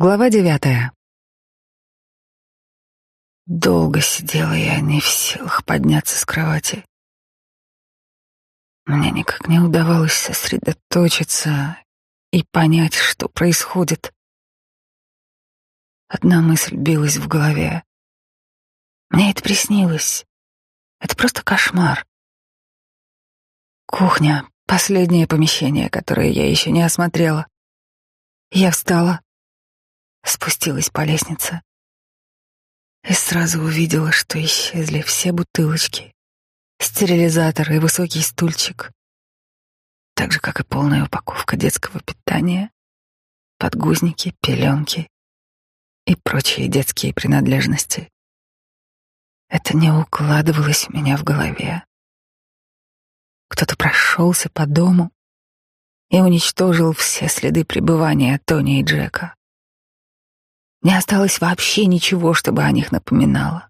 Глава девятая. Долго сидела я, не в силах подняться с кровати. Мне никак не удавалось сосредоточиться и понять, что происходит. Одна мысль билась в голове. Мне это приснилось. Это просто кошмар. Кухня — последнее помещение, которое я еще не осмотрела. Я встала, спустилась по лестнице и сразу увидела, что исчезли все бутылочки, стерилизатор и высокий стульчик, так же, как и полная упаковка детского питания, подгузники, пеленки и прочие детские принадлежности. Это не укладывалось у меня в голове. Кто-то прошелся по дому и уничтожил все следы пребывания Тони и Джека. Не осталось вообще ничего, чтобы о них напоминало.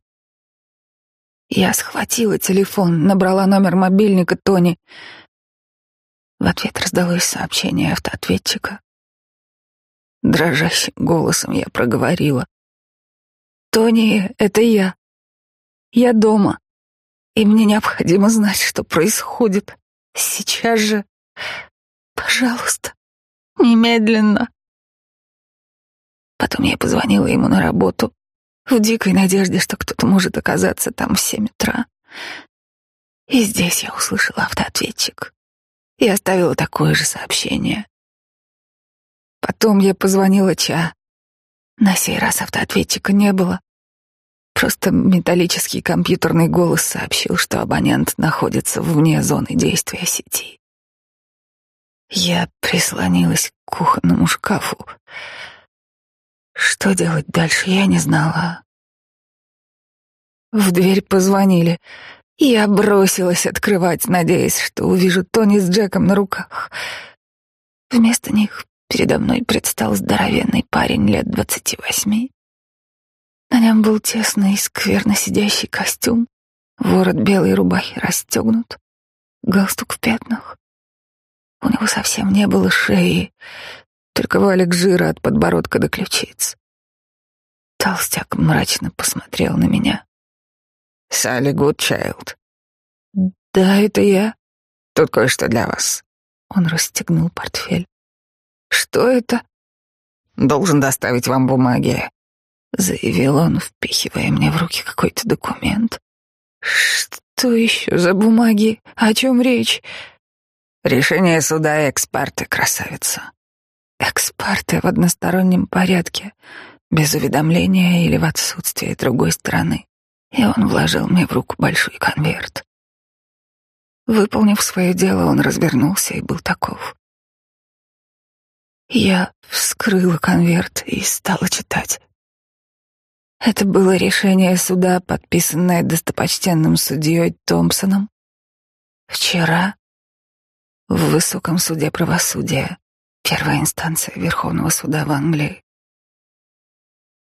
Я схватила телефон, набрала номер мобильника Тони. В ответ раздалось сообщение автоответчика. Дрожащим голосом я проговорила. «Тони, это я. Я дома, и мне необходимо знать, что происходит. Сейчас же. Пожалуйста, немедленно». Потом я позвонила ему на работу в дикой надежде, что кто-то может оказаться там в семь утра. И здесь я услышала автоответчик и оставила такое же сообщение. Потом я позвонила Ча. На сей раз автоответчика не было. Просто металлический компьютерный голос сообщил, что абонент находится вне зоны действия сети. Я прислонилась к кухонному шкафу, что делать дальше, я не знала. В дверь позвонили. Я бросилась открывать, надеясь, что увижу Тони с Джеком на руках. Вместо них передо мной предстал здоровенный парень лет двадцати восьми. На нем был тесный, скверно сидящий костюм, ворот белой рубахи расстегнут, галстук в пятнах. У него совсем не было шеи, только валик жира от подбородка до ключиц. Толстяк мрачно посмотрел на меня. «Салли Гудчайлд». «Да, это я». «Тут кое-что для вас». Он расстегнул портфель. «Что это?» «Должен доставить вам бумаги», — заявил он, впихивая мне в руки какой-то документ. «Что еще за бумаги? О чем речь?» «Решение суда экспарты, красавица. Экспарты в одностороннем порядке, без уведомления или в отсутствие другой стороны. И он вложил мне в руку большой конверт. Выполнив свое дело, он развернулся и был таков. Я вскрыла конверт и стала читать. Это было решение суда, подписанное достопочтенным судьей Томпсоном вчера в Высоком суде правосудия Первая инстанция Верховного суда в Англии.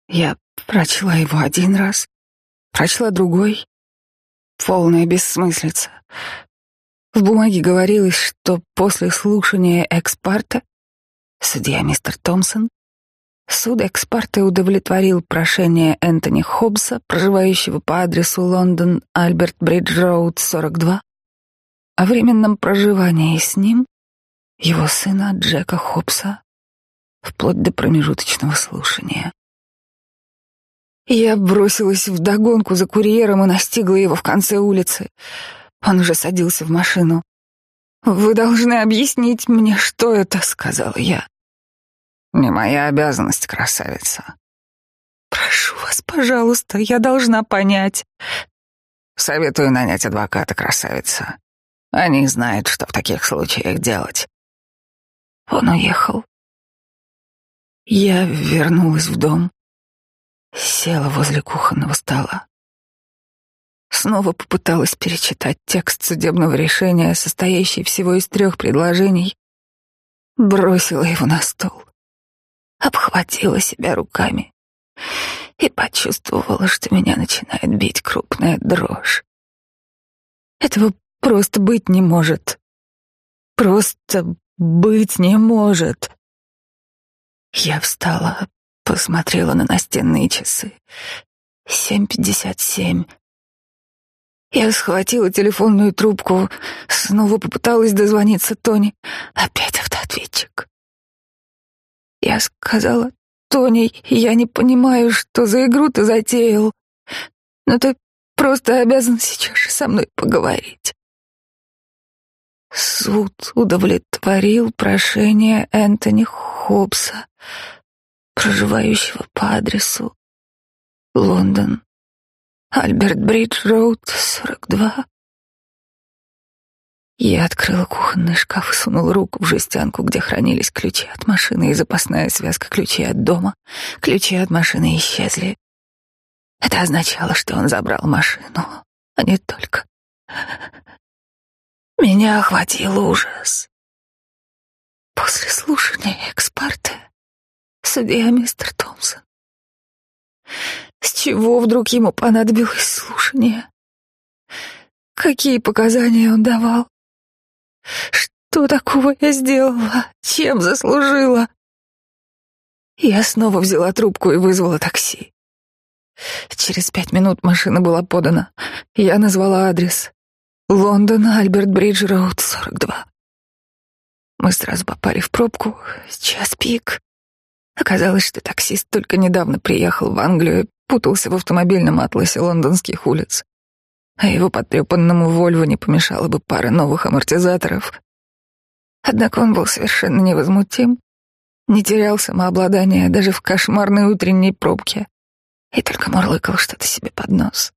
Я прочла его один раз, прочла другой. Полная бессмыслица. В бумаге говорилось, что после слушания экспарта судья мистер Томпсон суд экспарта удовлетворил прошение Энтони Хоббса, проживающего по адресу Лондон, Альберт Бридж Роуд, 42, о временном проживании с ним его сына Джека Хопса вплоть до промежуточного слушания. Я бросилась в догонку за курьером и настигла его в конце улицы. Он уже садился в машину. «Вы должны объяснить мне, что это», — сказала я. «Не моя обязанность, красавица». «Прошу вас, пожалуйста, я должна понять». «Советую нанять адвоката, красавица. Они знают, что в таких случаях делать. Он уехал. Я вернулась в дом, села возле кухонного стола. Снова попыталась перечитать текст судебного решения, состоящий всего из трех предложений. Бросила его на стол, обхватила себя руками и почувствовала, что меня начинает бить крупная дрожь. Этого просто быть не может. Просто быть не может. Я встала, Посмотрела на настенные часы. Семь пятьдесят семь. Я схватила телефонную трубку, снова попыталась дозвониться Тони. Опять автоответчик. Я сказала, Тони, я не понимаю, что за игру ты затеял, но ты просто обязан сейчас же со мной поговорить. Суд удовлетворил прошение Энтони Хоббса, проживающего по адресу Лондон, Альберт Бридж Роуд, 42. Я открыла кухонный шкаф и сунула руку в жестянку, где хранились ключи от машины и запасная связка ключей от дома. Ключи от машины исчезли. Это означало, что он забрал машину, а не только. Меня охватил ужас. После слушания экспарта судья мистер Томпсон с чего вдруг ему понадобилось слушание? Какие показания он давал? Что такого я сделала? Чем заслужила? Я снова взяла трубку и вызвала такси. Через пять минут машина была подана. Я назвала адрес. Лондон, Альберт Бридж Роуд, 42. Мы сразу попали в пробку. Час пик. Оказалось, что таксист только недавно приехал в Англию путался в автомобильном атласе лондонских улиц, а его потрепанному Вольво не помешала бы пара новых амортизаторов. Однако он был совершенно невозмутим, не терял самообладания даже в кошмарной утренней пробке и только мурлыкал что-то себе под нос.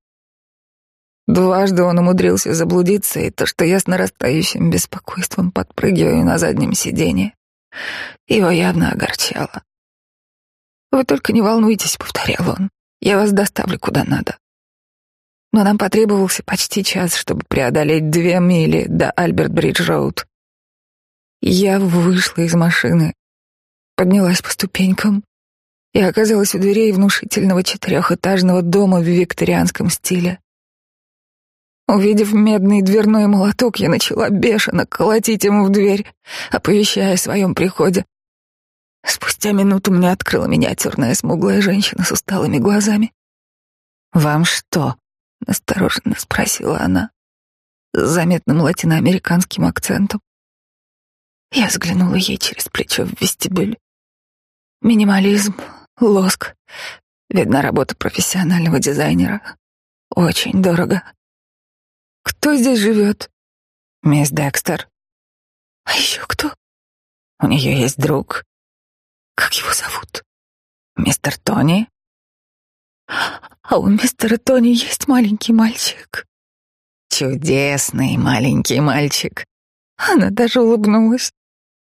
Дважды он умудрился заблудиться, и то, что я с нарастающим беспокойством подпрыгиваю на заднем сиденье, его явно огорчало. «Вы только не волнуйтесь», — повторял он. Я вас доставлю куда надо. Но нам потребовался почти час, чтобы преодолеть две мили до Альберт-Бридж-Роуд. Я вышла из машины, поднялась по ступенькам и оказалась у дверей внушительного четырехэтажного дома в викторианском стиле. Увидев медный дверной молоток, я начала бешено колотить ему в дверь, оповещая о своем приходе. Спустя минуту мне открыла миниатюрная смуглая женщина с усталыми глазами. «Вам что?» — осторожно спросила она, с заметным латиноамериканским акцентом. Я взглянула ей через плечо в вестибюль. Минимализм, лоск. Видна работа профессионального дизайнера. Очень дорого. Кто здесь живет? Мисс Декстер. А еще кто? У нее есть друг, как его зовут? Мистер Тони? А у мистера Тони есть маленький мальчик. Чудесный маленький мальчик. Она даже улыбнулась.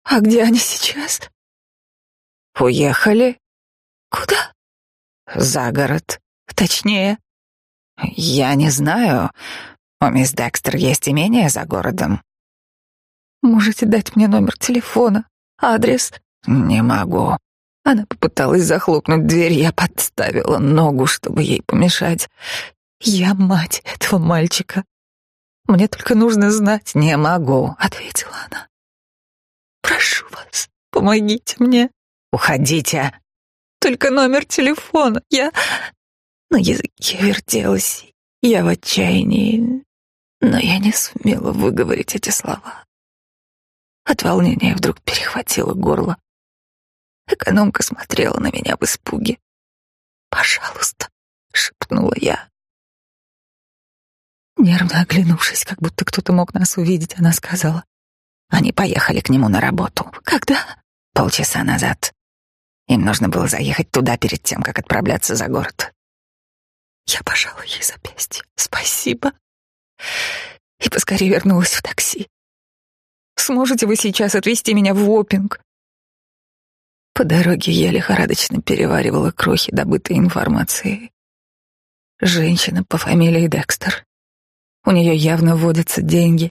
А где они сейчас? Уехали. Куда? За город. Точнее. Я не знаю. У мисс Декстер есть имение за городом. Можете дать мне номер телефона, адрес? «Не могу». Она попыталась захлопнуть дверь, я подставила ногу, чтобы ей помешать. «Я мать этого мальчика. Мне только нужно знать». «Не могу», — ответила она. «Прошу вас, помогите мне». «Уходите». «Только номер телефона. Я...» На языке вертелась. Я в отчаянии, но я не сумела выговорить эти слова. От волнения вдруг перехватило горло. Экономка смотрела на меня в испуге. «Пожалуйста», — шепнула я. Нервно оглянувшись, как будто кто-то мог нас увидеть, она сказала. Они поехали к нему на работу. Когда? Полчаса назад. Им нужно было заехать туда перед тем, как отправляться за город. Я пожала ей запястье. Спасибо. И поскорее вернулась в такси. Сможете вы сейчас отвезти меня в Вопинг? По дороге я лихорадочно переваривала крохи добытой информации. Женщина по фамилии Декстер. У нее явно водятся деньги.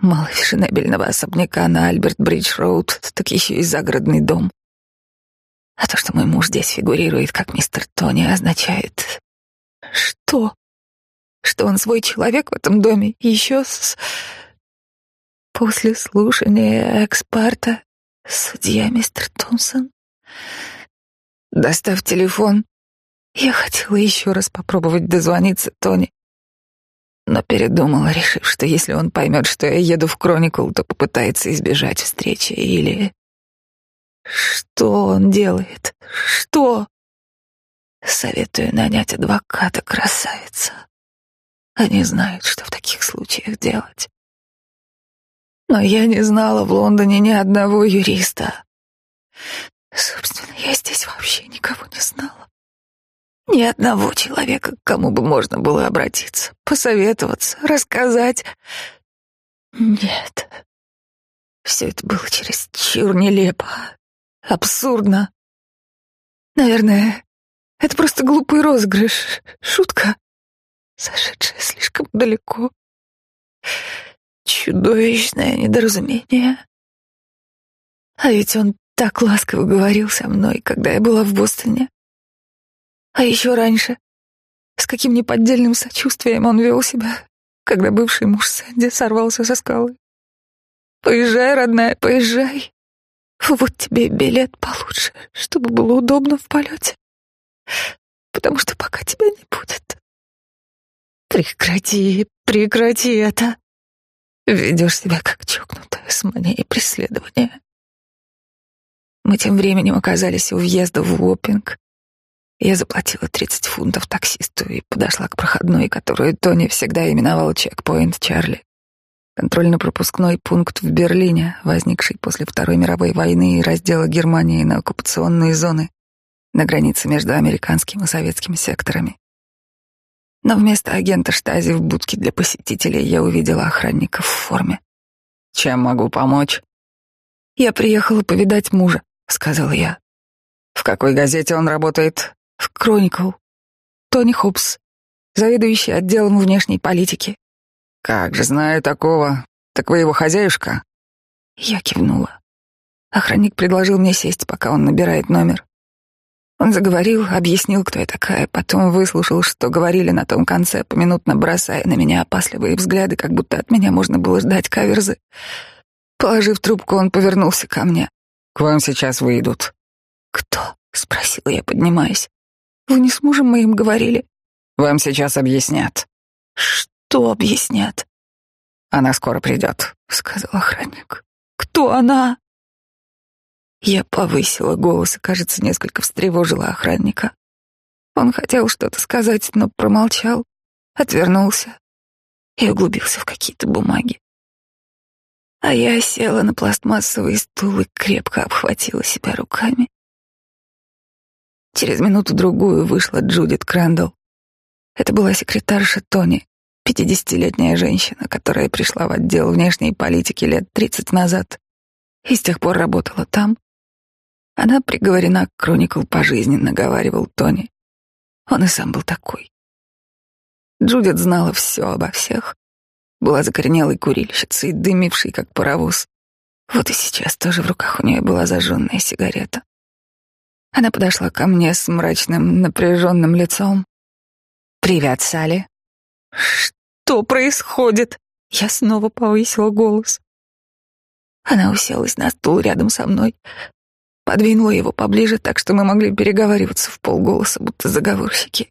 Мало фешенебельного особняка на Альберт-Бридж-Роуд, так еще и загородный дом. А то, что мой муж здесь фигурирует как мистер Тони, означает... Что? Что он свой человек в этом доме? Еще с... После слушания экспарта Судья мистер Томпсон? Достав телефон, я хотела еще раз попробовать дозвониться Тони, но передумала, решив, что если он поймет, что я еду в Кроникл, то попытается избежать встречи или... Что он делает? Что? Советую нанять адвоката, красавица. Они знают, что в таких случаях делать. Но я не знала в Лондоне ни одного юриста. Собственно, я здесь вообще никого не знала. Ни одного человека, к кому бы можно было обратиться, посоветоваться, рассказать. Нет. Все это было чересчур нелепо, абсурдно. Наверное, это просто глупый розыгрыш, шутка, зашедшая слишком далеко. Чудовищное недоразумение. А ведь он так ласково говорил со мной, когда я была в Бостоне. А еще раньше, с каким неподдельным сочувствием он вел себя, когда бывший муж Сэнди сорвался со скалы. «Поезжай, родная, поезжай. Вот тебе билет получше, чтобы было удобно в полете. Потому что пока тебя не будет. Прекрати, прекрати это. Ведешь себя как чокнутая с манией преследования. Мы тем временем оказались у въезда в Уоппинг. Я заплатила 30 фунтов таксисту и подошла к проходной, которую Тони всегда именовал чекпоинт Чарли. Контрольно-пропускной пункт в Берлине, возникший после Второй мировой войны и раздела Германии на оккупационные зоны на границе между американским и советским секторами. Но вместо агента штази в будке для посетителей я увидела охранника в форме. «Чем могу помочь?» «Я приехала повидать мужа», — сказал я. «В какой газете он работает?» в Кроникл. Тони Хопс, заведующий отделом внешней политики. Как же знаю такого. Так вы его хозяюшка? Я кивнула. Охранник предложил мне сесть, пока он набирает номер. Он заговорил, объяснил, кто я такая, потом выслушал, что говорили на том конце, поминутно бросая на меня опасливые взгляды, как будто от меня можно было ждать каверзы. Положив трубку, он повернулся ко мне. «К вам сейчас выйдут». «Кто?» — спросила я, поднимаясь. Вы не с мужем моим говорили? Вам сейчас объяснят. Что объяснят? Она скоро придет, сказал охранник. Кто она? Я повысила голос и, кажется, несколько встревожила охранника. Он хотел что-то сказать, но промолчал, отвернулся и углубился в какие-то бумаги. А я села на пластмассовый стул и крепко обхватила себя руками. Через минуту-другую вышла Джудит Крэндалл. Это была секретарша Тони, пятидесятилетняя женщина, которая пришла в отдел внешней политики лет тридцать назад и с тех пор работала там. Она приговорена к Кроникл пожизненно, говаривал Тони. Он и сам был такой. Джудит знала все обо всех. Была закоренелой курильщицей, дымившей, как паровоз. Вот и сейчас тоже в руках у нее была зажженная сигарета. Она подошла ко мне с мрачным, напряженным лицом. «Привет, Салли». «Что происходит?» Я снова повысила голос. Она уселась на стул рядом со мной, подвинула его поближе, так что мы могли переговариваться в полголоса, будто заговорщики.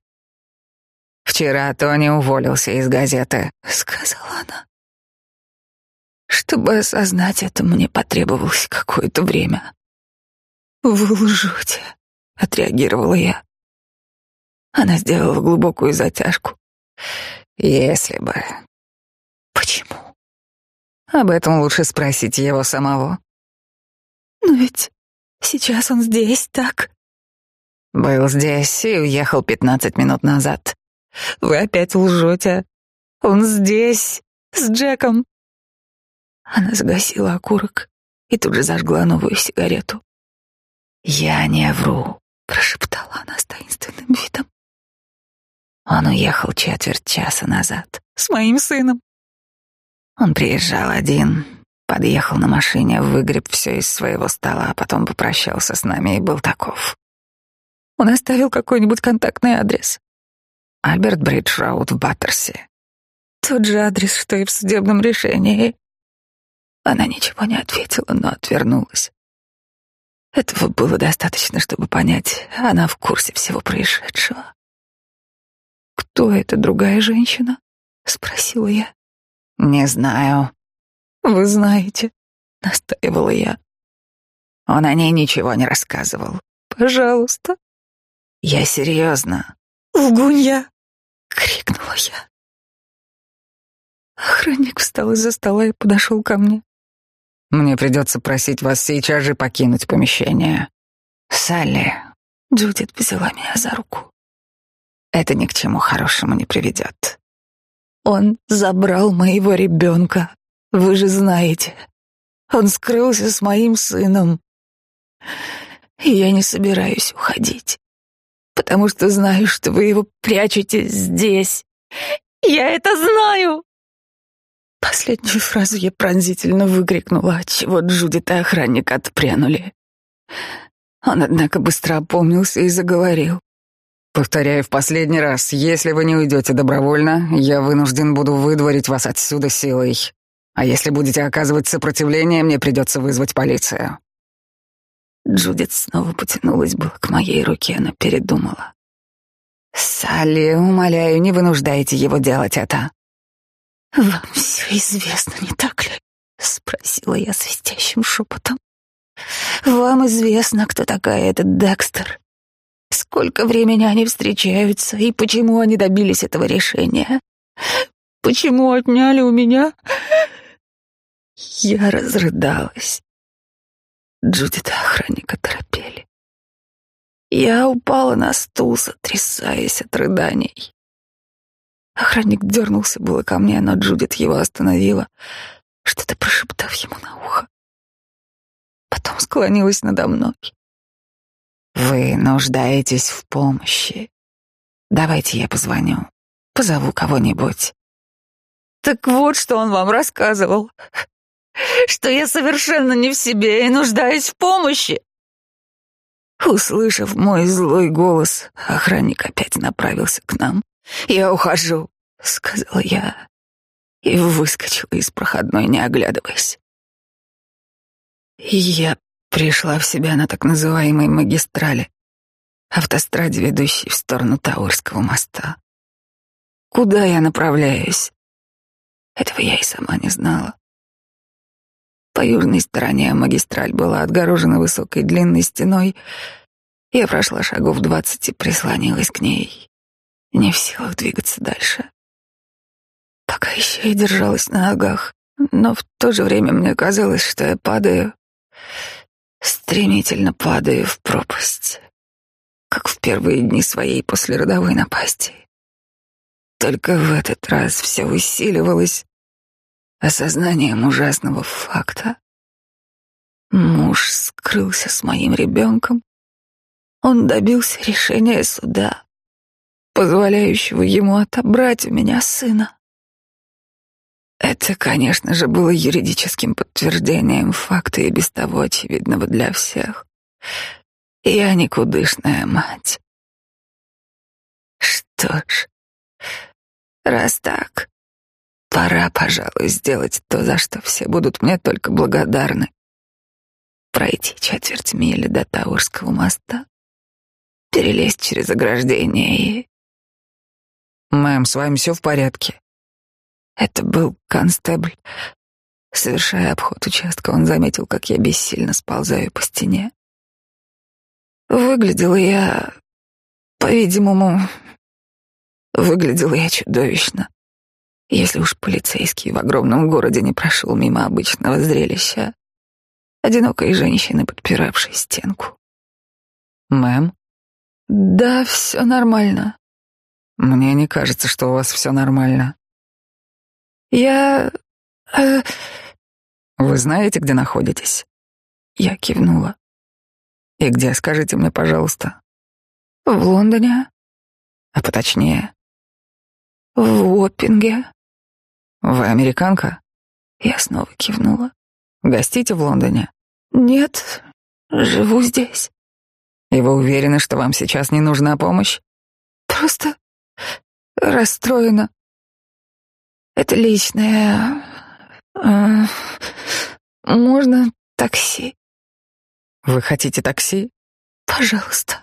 «Вчера Тони уволился из газеты», — сказала она. Чтобы осознать это, мне потребовалось какое-то время. «Вы лжете», — отреагировала я. Она сделала глубокую затяжку. «Если бы...» «Почему?» «Об этом лучше спросить его самого». «Но ведь сейчас он здесь, так?» «Был здесь и уехал пятнадцать минут назад». «Вы опять лжете. Он здесь, с Джеком». Она загасила окурок и тут же зажгла новую сигарету. «Я не вру», — прошептала она с таинственным видом. Он уехал четверть часа назад с моим сыном. Он приезжал один, подъехал на машине, выгреб все из своего стола, а потом попрощался с нами и был таков. Он оставил какой-нибудь контактный адрес. Альберт Бридж Роуд в Баттерсе. Тот же адрес, что и в судебном решении. Она ничего не ответила, но отвернулась. Этого было достаточно, чтобы понять, она в курсе всего происшедшего. «Кто эта другая женщина?» — спросила я. «Не знаю». «Вы знаете», — настаивала я. Он о ней ничего не рассказывал. «Пожалуйста». «Я серьезно». «Лгунья!» — крикнула я. Охранник встал из-за стола и подошел ко мне. «Мне придется просить вас сейчас же покинуть помещение. Салли». Джудит взяла меня за руку. «Это ни к чему хорошему не приведет». «Он забрал моего ребенка, вы же знаете. Он скрылся с моим сыном. И я не собираюсь уходить, потому что знаю, что вы его прячете здесь. Я это знаю!» Последнюю фразу я пронзительно выкрикнула, отчего Джудит и охранник отпрянули. Он, однако, быстро опомнился и заговорил. «Повторяю в последний раз, если вы не уйдете добровольно, я вынужден буду выдворить вас отсюда силой. А если будете оказывать сопротивление, мне придется вызвать полицию». Джудит снова потянулась было к моей руке, но передумала. «Салли, умоляю, не вынуждайте его делать это. «Вам все известно, не так ли?» — спросила я свистящим шепотом. «Вам известно, кто такая этот Декстер? Сколько времени они встречаются и почему они добились этого решения? Почему отняли у меня?» Я разрыдалась. Джудит и охранника торопели. Я упала на стул, сотрясаясь от рыданий. Охранник дернулся было ко мне, но Джудит его остановила, что-то прошептав ему на ухо. Потом склонилась надо мной. «Вы нуждаетесь в помощи. Давайте я позвоню, позову кого-нибудь». «Так вот, что он вам рассказывал. Что я совершенно не в себе и нуждаюсь в помощи». Услышав мой злой голос, охранник опять направился к нам. «Я ухожу», — сказала я и выскочила из проходной, не оглядываясь. я пришла в себя на так называемой магистрали, автостраде, ведущей в сторону Таурского моста. Куда я направляюсь? Этого я и сама не знала. По южной стороне магистраль была отгорожена высокой длинной стеной. Я прошла шагов двадцать и прислонилась к ней не в силах двигаться дальше. Пока еще и держалась на ногах, но в то же время мне казалось, что я падаю, стремительно падаю в пропасть, как в первые дни своей послеродовой напасти. Только в этот раз все усиливалось осознанием ужасного факта. Муж скрылся с моим ребенком. Он добился решения суда позволяющего ему отобрать у меня сына. Это, конечно же, было юридическим подтверждением факта и без того очевидного для всех. Я никудышная мать. Что ж, раз так, пора, пожалуй, сделать то, за что все будут мне только благодарны. Пройти четверть мили до Таурского моста, перелезть через ограждение и «Мэм, с вами все в порядке?» Это был констебль. Совершая обход участка, он заметил, как я бессильно сползаю по стене. Выглядела я, по-видимому, выглядела я чудовищно. Если уж полицейский в огромном городе не прошел мимо обычного зрелища, одинокой женщины, подпиравшей стенку. «Мэм?» «Да, все нормально. Мне не кажется, что у вас все нормально. Я... Э... Вы знаете, где находитесь? Я кивнула. И где, скажите мне, пожалуйста? В Лондоне. А поточнее? В Оппинге. Вы американка? Я снова кивнула. Гостите в Лондоне? Нет, живу здесь. И вы уверены, что вам сейчас не нужна помощь? Просто расстроена. Это личное. А, можно такси? Вы хотите такси? Пожалуйста.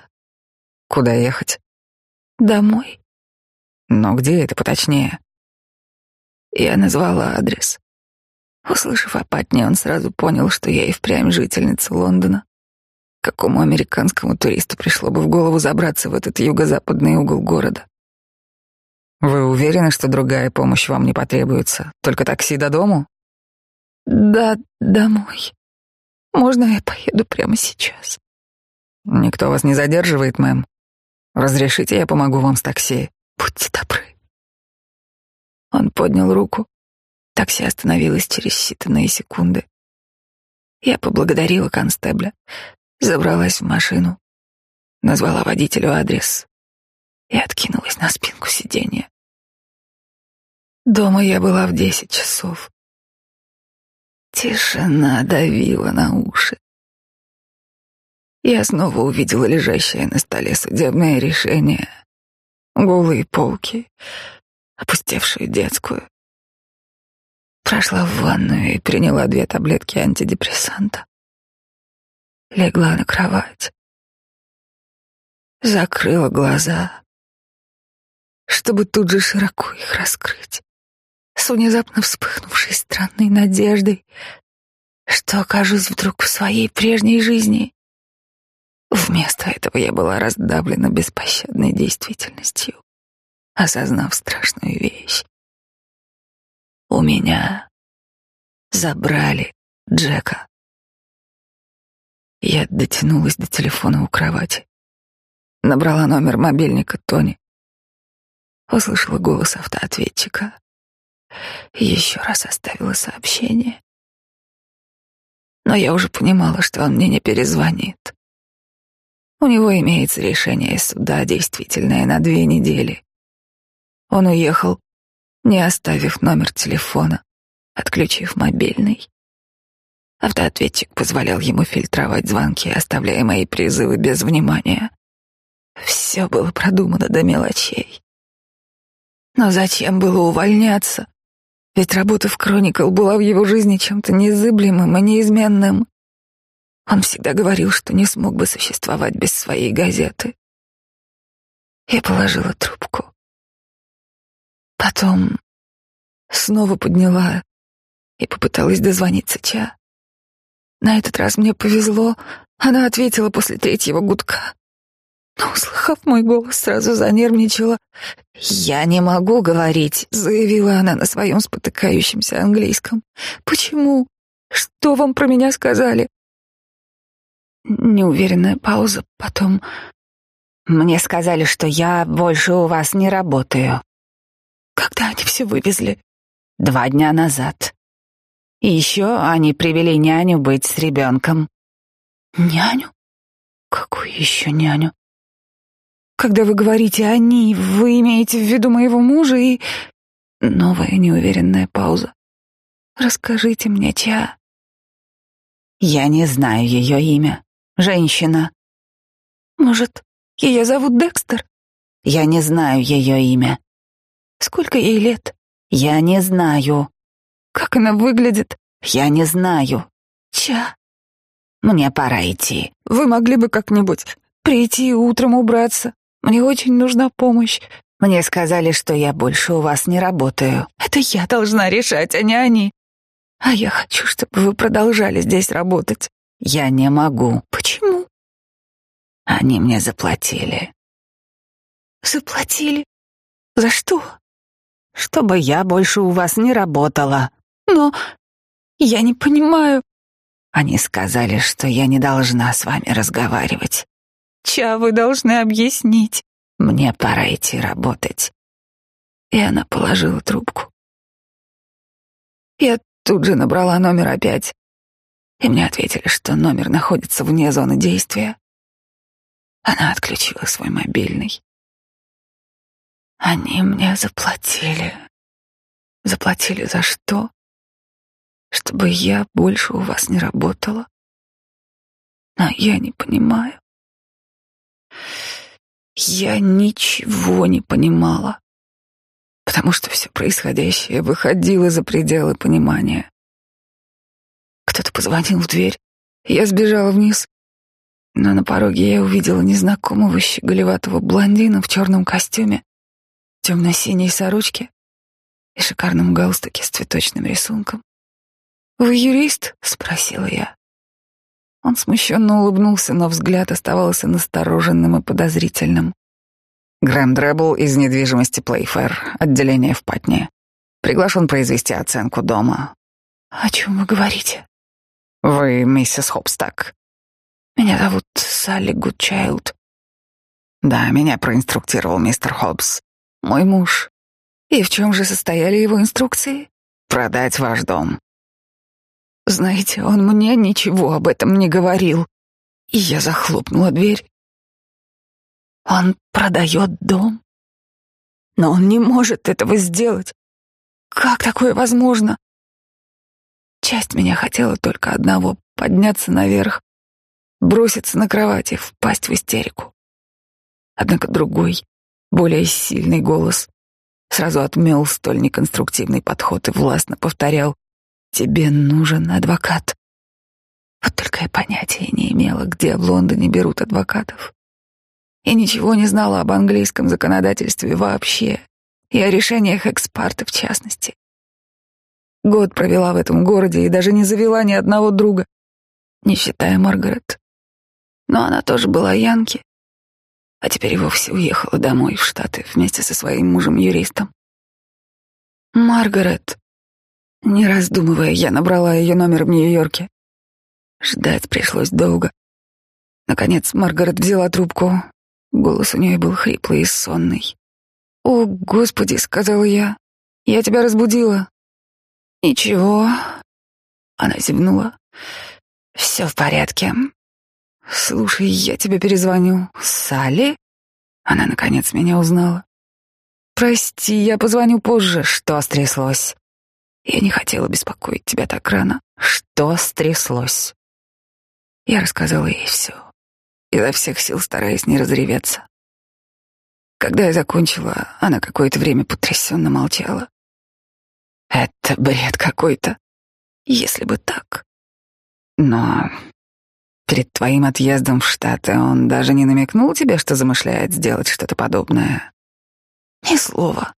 Куда ехать? Домой. Но где это поточнее? Я назвала адрес. Услышав о Патне, он сразу понял, что я и впрямь жительница Лондона. Какому американскому туристу пришло бы в голову забраться в этот юго-западный угол города? Вы уверены, что другая помощь вам не потребуется? Только такси до дому? Да, домой. Можно я поеду прямо сейчас? Никто вас не задерживает, мэм. Разрешите, я помогу вам с такси. Будьте добры. Он поднял руку. Такси остановилось через считанные секунды. Я поблагодарила констебля, забралась в машину, назвала водителю адрес и откинулась на спинку сиденья. Дома я была в десять часов. Тишина давила на уши. Я снова увидела лежащее на столе судебное решение, голые полки, опустевшую детскую. Прошла в ванную и приняла две таблетки антидепрессанта. Легла на кровать. Закрыла глаза, чтобы тут же широко их раскрыть с внезапно вспыхнувшей странной надеждой, что окажусь вдруг в своей прежней жизни. Вместо этого я была раздавлена беспощадной действительностью, осознав страшную вещь. У меня забрали Джека. Я дотянулась до телефона у кровати, набрала номер мобильника Тони, услышала голос автоответчика еще раз оставила сообщение. Но я уже понимала, что он мне не перезвонит. У него имеется решение суда, действительное на две недели. Он уехал, не оставив номер телефона, отключив мобильный. Автоответчик позволял ему фильтровать звонки, оставляя мои призывы без внимания. Все было продумано до мелочей. Но зачем было увольняться? Ведь работа в Кроникл была в его жизни чем-то незыблемым и неизменным. Он всегда говорил, что не смог бы существовать без своей газеты. Я положила трубку. Потом снова подняла и попыталась дозвониться Ча. На этот раз мне повезло, она ответила после третьего гудка. Но, услыхав мой голос, сразу занервничала. «Я не могу говорить», — заявила она на своем спотыкающемся английском. «Почему? Что вам про меня сказали?» Неуверенная пауза, потом... «Мне сказали, что я больше у вас не работаю». «Когда они все вывезли?» «Два дня назад. И еще они привели няню быть с ребенком». «Няню? Какую еще няню?» Когда вы говорите «они», вы имеете в виду моего мужа и... Новая неуверенная пауза. Расскажите мне, Ча. Я не знаю ее имя. Женщина. Может, ее зовут Декстер? Я не знаю ее имя. Сколько ей лет? Я не знаю. Как она выглядит? Я не знаю. Ча. Мне пора идти. Вы могли бы как-нибудь прийти утром убраться, мне очень нужна помощь. Мне сказали, что я больше у вас не работаю. Это я должна решать, а не они. А я хочу, чтобы вы продолжали здесь работать. Я не могу. Почему? Они мне заплатили. Заплатили? За что? Чтобы я больше у вас не работала. Но я не понимаю. Они сказали, что я не должна с вами разговаривать. Ча, вы должны объяснить. Мне пора идти работать. И она положила трубку. Я тут же набрала номер опять, и мне ответили, что номер находится вне зоны действия. Она отключила свой мобильный. Они мне заплатили. Заплатили за что? Чтобы я больше у вас не работала. Но я не понимаю. Я ничего не понимала, потому что все происходящее выходило за пределы понимания. Кто-то позвонил в дверь, я сбежала вниз, Но на пороге я увидела незнакомого щеголеватого блондина в черном костюме, темно-синей сорочке и шикарном галстуке с цветочным рисунком. «Вы юрист?» — спросила я. Он смущенно улыбнулся, но взгляд оставался настороженным и подозрительным. Грэм Дрэбл из недвижимости Плейфер, отделение в Патне. Приглашен произвести оценку дома. О чем вы говорите? Вы миссис Хопстак. Меня зовут Салли Гудчайлд. Да, меня проинструктировал мистер Хоббс. Мой муж. И в чем же состояли его инструкции? Продать ваш дом. Знаете, он мне ничего об этом не говорил. И я захлопнула дверь. Он продает дом? Но он не может этого сделать. Как такое возможно? Часть меня хотела только одного — подняться наверх, броситься на кровать и впасть в истерику. Однако другой, более сильный голос сразу отмел столь неконструктивный подход и властно повторял «Тебе нужен адвокат». Вот только я понятия не имела, где в Лондоне берут адвокатов. Я ничего не знала об английском законодательстве вообще и о решениях экспарта в частности. Год провела в этом городе и даже не завела ни одного друга, не считая Маргарет. Но она тоже была Янки, а теперь и вовсе уехала домой в Штаты вместе со своим мужем-юристом. Маргарет. Не раздумывая, я набрала ее номер в Нью-Йорке. Ждать пришлось долго. Наконец Маргарет взяла трубку. Голос у нее был хриплый и сонный. «О, Господи!» — сказала я. «Я тебя разбудила». «Ничего». Она зевнула. «Все в порядке. Слушай, я тебе перезвоню. Салли?» Она, наконец, меня узнала. «Прости, я позвоню позже. Что стряслось?» «Я не хотела беспокоить тебя так рано. Что стряслось?» Я рассказала ей все, изо всех сил стараясь не разреветься. Когда я закончила, она какое-то время потрясенно молчала. Это бред какой-то. Если бы так. Но перед твоим отъездом в Штаты он даже не намекнул тебе, что замышляет сделать что-то подобное. Ни слова.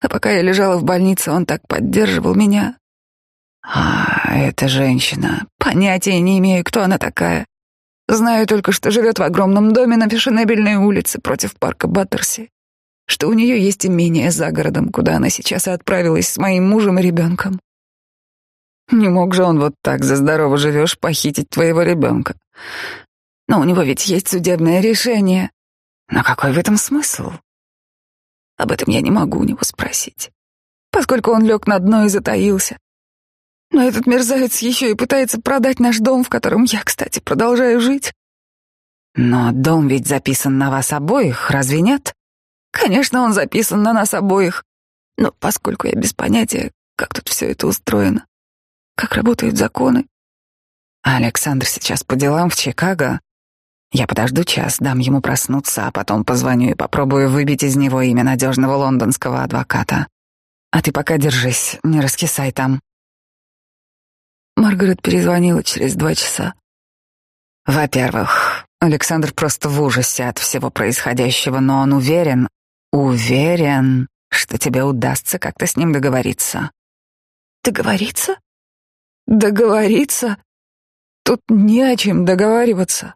А пока я лежала в больнице, он так поддерживал меня. А эта женщина, понятия не имею, кто она такая. Знаю только, что живет в огромном доме на фешенебельной улице против парка Баттерси, что у нее есть имение за городом, куда она сейчас и отправилась с моим мужем и ребенком. Не мог же он вот так за здорово живешь похитить твоего ребенка. Но у него ведь есть судебное решение. Но какой в этом смысл? Об этом я не могу у него спросить, поскольку он лег на дно и затаился. Но этот мерзавец еще и пытается продать наш дом, в котором я, кстати, продолжаю жить. Но дом ведь записан на вас обоих, разве нет? Конечно, он записан на нас обоих. Но поскольку я без понятия, как тут все это устроено, как работают законы. Александр сейчас по делам в Чикаго. Я подожду час, дам ему проснуться, а потом позвоню и попробую выбить из него имя надежного лондонского адвоката. А ты пока держись, не раскисай там. Маргарет перезвонила через два часа. Во-первых, Александр просто в ужасе от всего происходящего, но он уверен, уверен, что тебе удастся как-то с ним договориться. Договориться? Договориться? Тут не о чем договариваться.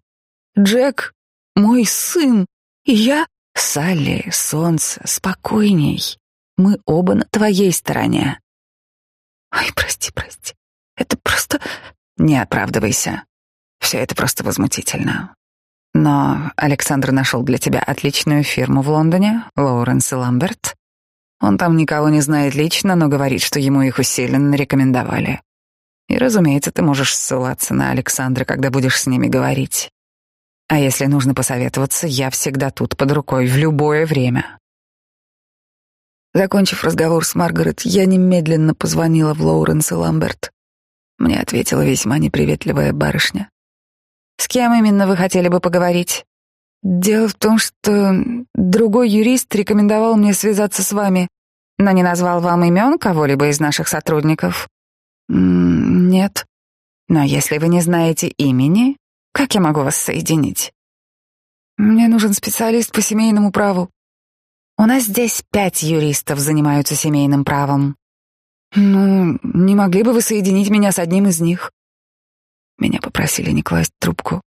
Джек — мой сын, и я... Салли, солнце, спокойней. Мы оба на твоей стороне. Ай, прости, прости. Это просто... Не оправдывайся. Все это просто возмутительно. Но Александр нашел для тебя отличную фирму в Лондоне, Лоуренс и Ламберт. Он там никого не знает лично, но говорит, что ему их усиленно рекомендовали. И, разумеется, ты можешь ссылаться на Александра, когда будешь с ними говорить. А если нужно посоветоваться, я всегда тут под рукой в любое время. Закончив разговор с Маргарет, я немедленно позвонила в Лоуренс и Ламберт. Мне ответила весьма неприветливая барышня. «С кем именно вы хотели бы поговорить?» «Дело в том, что другой юрист рекомендовал мне связаться с вами, но не назвал вам имен кого-либо из наших сотрудников?» «Нет». «Но если вы не знаете имени, Как я могу вас соединить? Мне нужен специалист по семейному праву. У нас здесь пять юристов занимаются семейным правом. Ну, не могли бы вы соединить меня с одним из них? Меня попросили не класть трубку.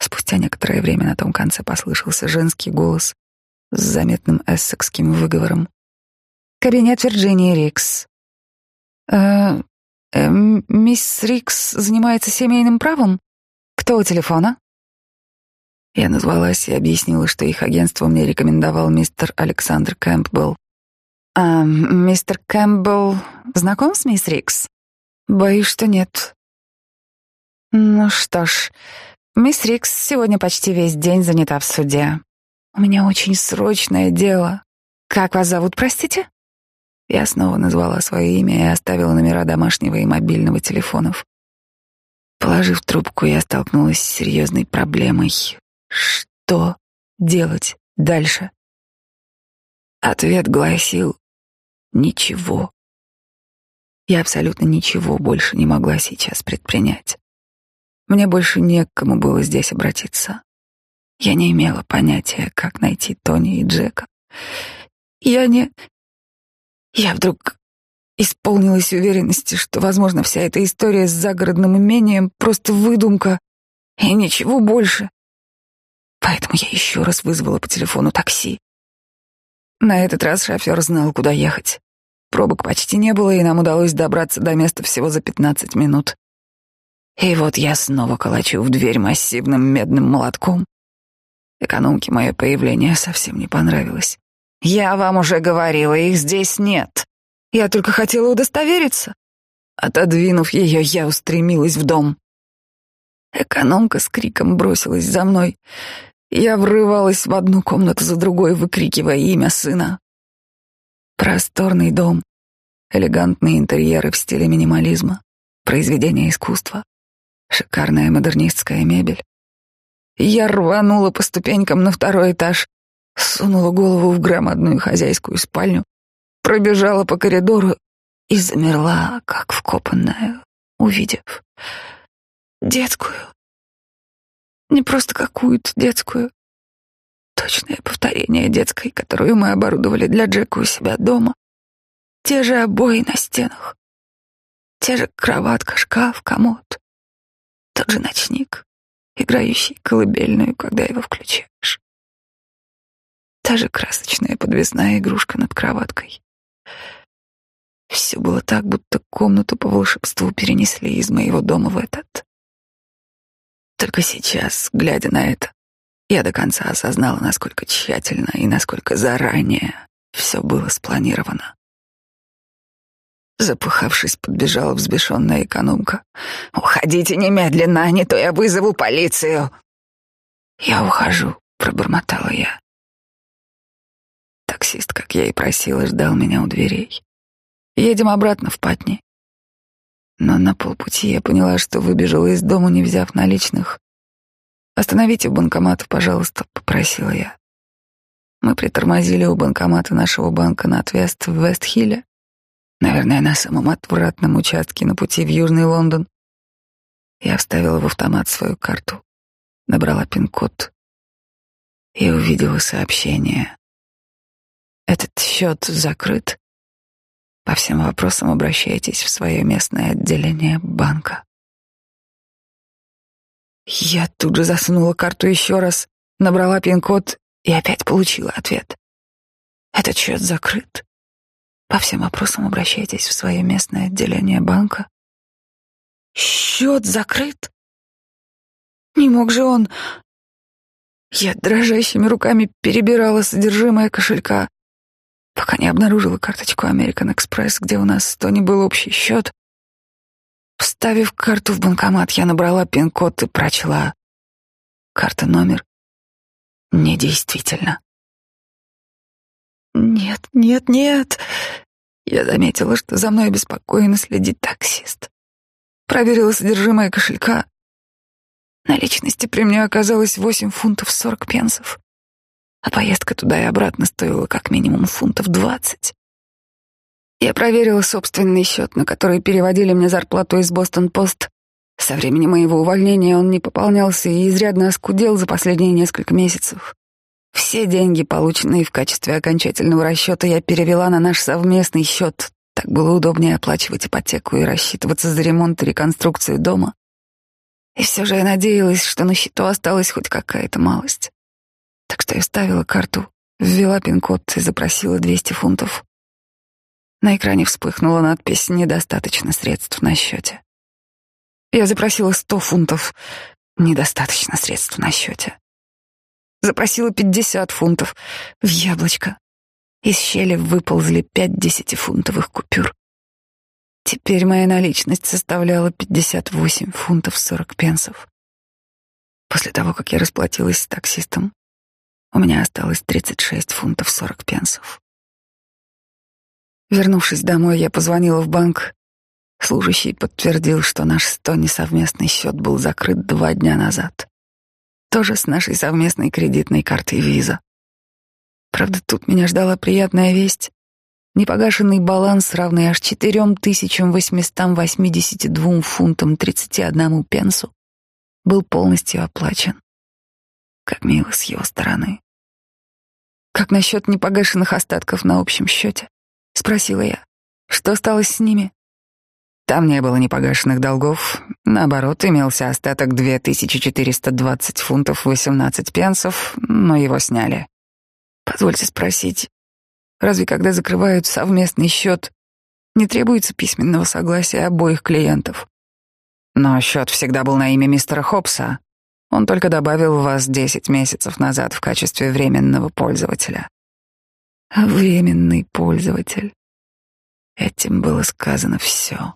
Спустя некоторое время на том конце послышался женский голос с заметным эссекским выговором. Кабинет Вирджинии Рикс. Э, э, мисс Рикс занимается семейным правом? Кто у телефона? Я назвалась и объяснила, что их агентство мне рекомендовал мистер Александр Кэмпбелл. А мистер Кэмпбелл знаком с мисс Рикс? Боюсь, что нет. Ну что ж, мисс Рикс сегодня почти весь день занята в суде. У меня очень срочное дело. Как вас зовут, простите? Я снова назвала свое имя и оставила номера домашнего и мобильного телефонов. Положив трубку, я столкнулась с серьезной проблемой. Что делать дальше? Ответ гласил Ничего. Я абсолютно ничего больше не могла сейчас предпринять. Мне больше не к кому было здесь обратиться. Я не имела понятия, как найти Тони и Джека. Я не... Я вдруг исполнилась уверенности, что, возможно, вся эта история с загородным имением — просто выдумка и ничего больше. Поэтому я еще раз вызвала по телефону такси. На этот раз шофер знал, куда ехать. Пробок почти не было, и нам удалось добраться до места всего за пятнадцать минут. И вот я снова колочу в дверь массивным медным молотком. Экономке мое появление совсем не понравилось. «Я вам уже говорила, их здесь нет. Я только хотела удостовериться». Отодвинув ее, я устремилась в дом. Экономка с криком бросилась за мной. Я врывалась в одну комнату за другой, выкрикивая имя сына. Просторный дом, элегантные интерьеры в стиле минимализма, произведение искусства, шикарная модернистская мебель. Я рванула по ступенькам на второй этаж, сунула голову в громадную хозяйскую спальню, пробежала по коридору и замерла, как вкопанная, увидев детскую. Не просто какую-то детскую, Точное повторение детской, которую мы оборудовали для Джека у себя дома. Те же обои на стенах. Те же кроватка, шкаф, комод. Тот же ночник, играющий колыбельную, когда его включаешь. Та же красочная подвесная игрушка над кроваткой. Все было так, будто комнату по волшебству перенесли из моего дома в этот. Только сейчас, глядя на это, я до конца осознала, насколько тщательно и насколько заранее все было спланировано. Запыхавшись, подбежала взбешенная экономка. «Уходите немедленно, а не то я вызову полицию!» «Я ухожу», — пробормотала я. Таксист, как я и просила, ждал меня у дверей. Едем обратно в Патни. Но на полпути я поняла, что выбежала из дома, не взяв наличных, «Остановите банкомат, пожалуйста», — попросила я. Мы притормозили у банкомата нашего банка на отвест в Вестхилле, наверное, на самом отвратном участке на пути в Южный Лондон. Я вставила в автомат свою карту, набрала пин-код и увидела сообщение. Этот счет закрыт. По всем вопросам обращайтесь в свое местное отделение банка. Я тут же засунула карту еще раз, набрала пин-код и опять получила ответ. Этот счет закрыт. По всем вопросам обращайтесь в свое местное отделение банка. Счет закрыт? Не мог же он... Я дрожащими руками перебирала содержимое кошелька, пока не обнаружила карточку American Express, где у нас с Тони был общий счет, Вставив карту в банкомат, я набрала пин-код и прочла. Карта номер недействительно. Нет, нет, нет. Я заметила, что за мной беспокойно следит таксист. Проверила содержимое кошелька. Наличности при мне оказалось восемь фунтов сорок пенсов, а поездка туда и обратно стоила как минимум фунтов двадцать. Я проверила собственный счет, на который переводили мне зарплату из Бостон-Пост, Со времени моего увольнения он не пополнялся и изрядно оскудел за последние несколько месяцев. Все деньги, полученные в качестве окончательного расчета, я перевела на наш совместный счет. Так было удобнее оплачивать ипотеку и рассчитываться за ремонт и реконструкцию дома. И все же я надеялась, что на счету осталась хоть какая-то малость. Так что я ставила карту, ввела пин-код и запросила 200 фунтов. На экране вспыхнула надпись «Недостаточно средств на счете». Я запросила 100 фунтов. Недостаточно средств на счете. Запросила 50 фунтов. В яблочко. Из щели выползли пять десятифунтовых купюр. Теперь моя наличность составляла 58 фунтов 40 пенсов. После того, как я расплатилась с таксистом, у меня осталось 36 фунтов 40 пенсов. Вернувшись домой, я позвонила в банк. Служащий подтвердил, что наш с Тони совместный счет был закрыт два дня назад. Тоже с нашей совместной кредитной картой виза. Правда, тут меня ждала приятная весть. Непогашенный баланс, равный аж 4882 фунтам 31 пенсу, был полностью оплачен. Как мило с его стороны. «Как насчет непогашенных остатков на общем счете?» — спросила я. «Что стало с ними?» Там не было непогашенных долгов. Наоборот, имелся остаток 2420 фунтов 18 пенсов, но его сняли. Позвольте спросить, разве когда закрывают совместный счет, не требуется письменного согласия обоих клиентов? Но счет всегда был на имя мистера Хопса. Он только добавил вас 10 месяцев назад в качестве временного пользователя. Временный пользователь. Этим было сказано все.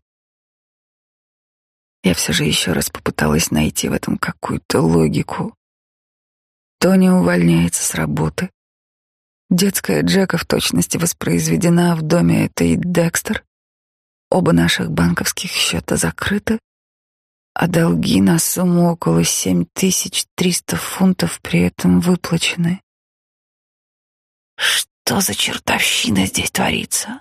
Я все же еще раз попыталась найти в этом какую-то логику. Тони увольняется с работы. Детская Джека в точности воспроизведена в доме этой Декстер. Оба наших банковских счета закрыты, а долги на сумму около 7300 фунтов при этом выплачены. Что за чертовщина здесь творится?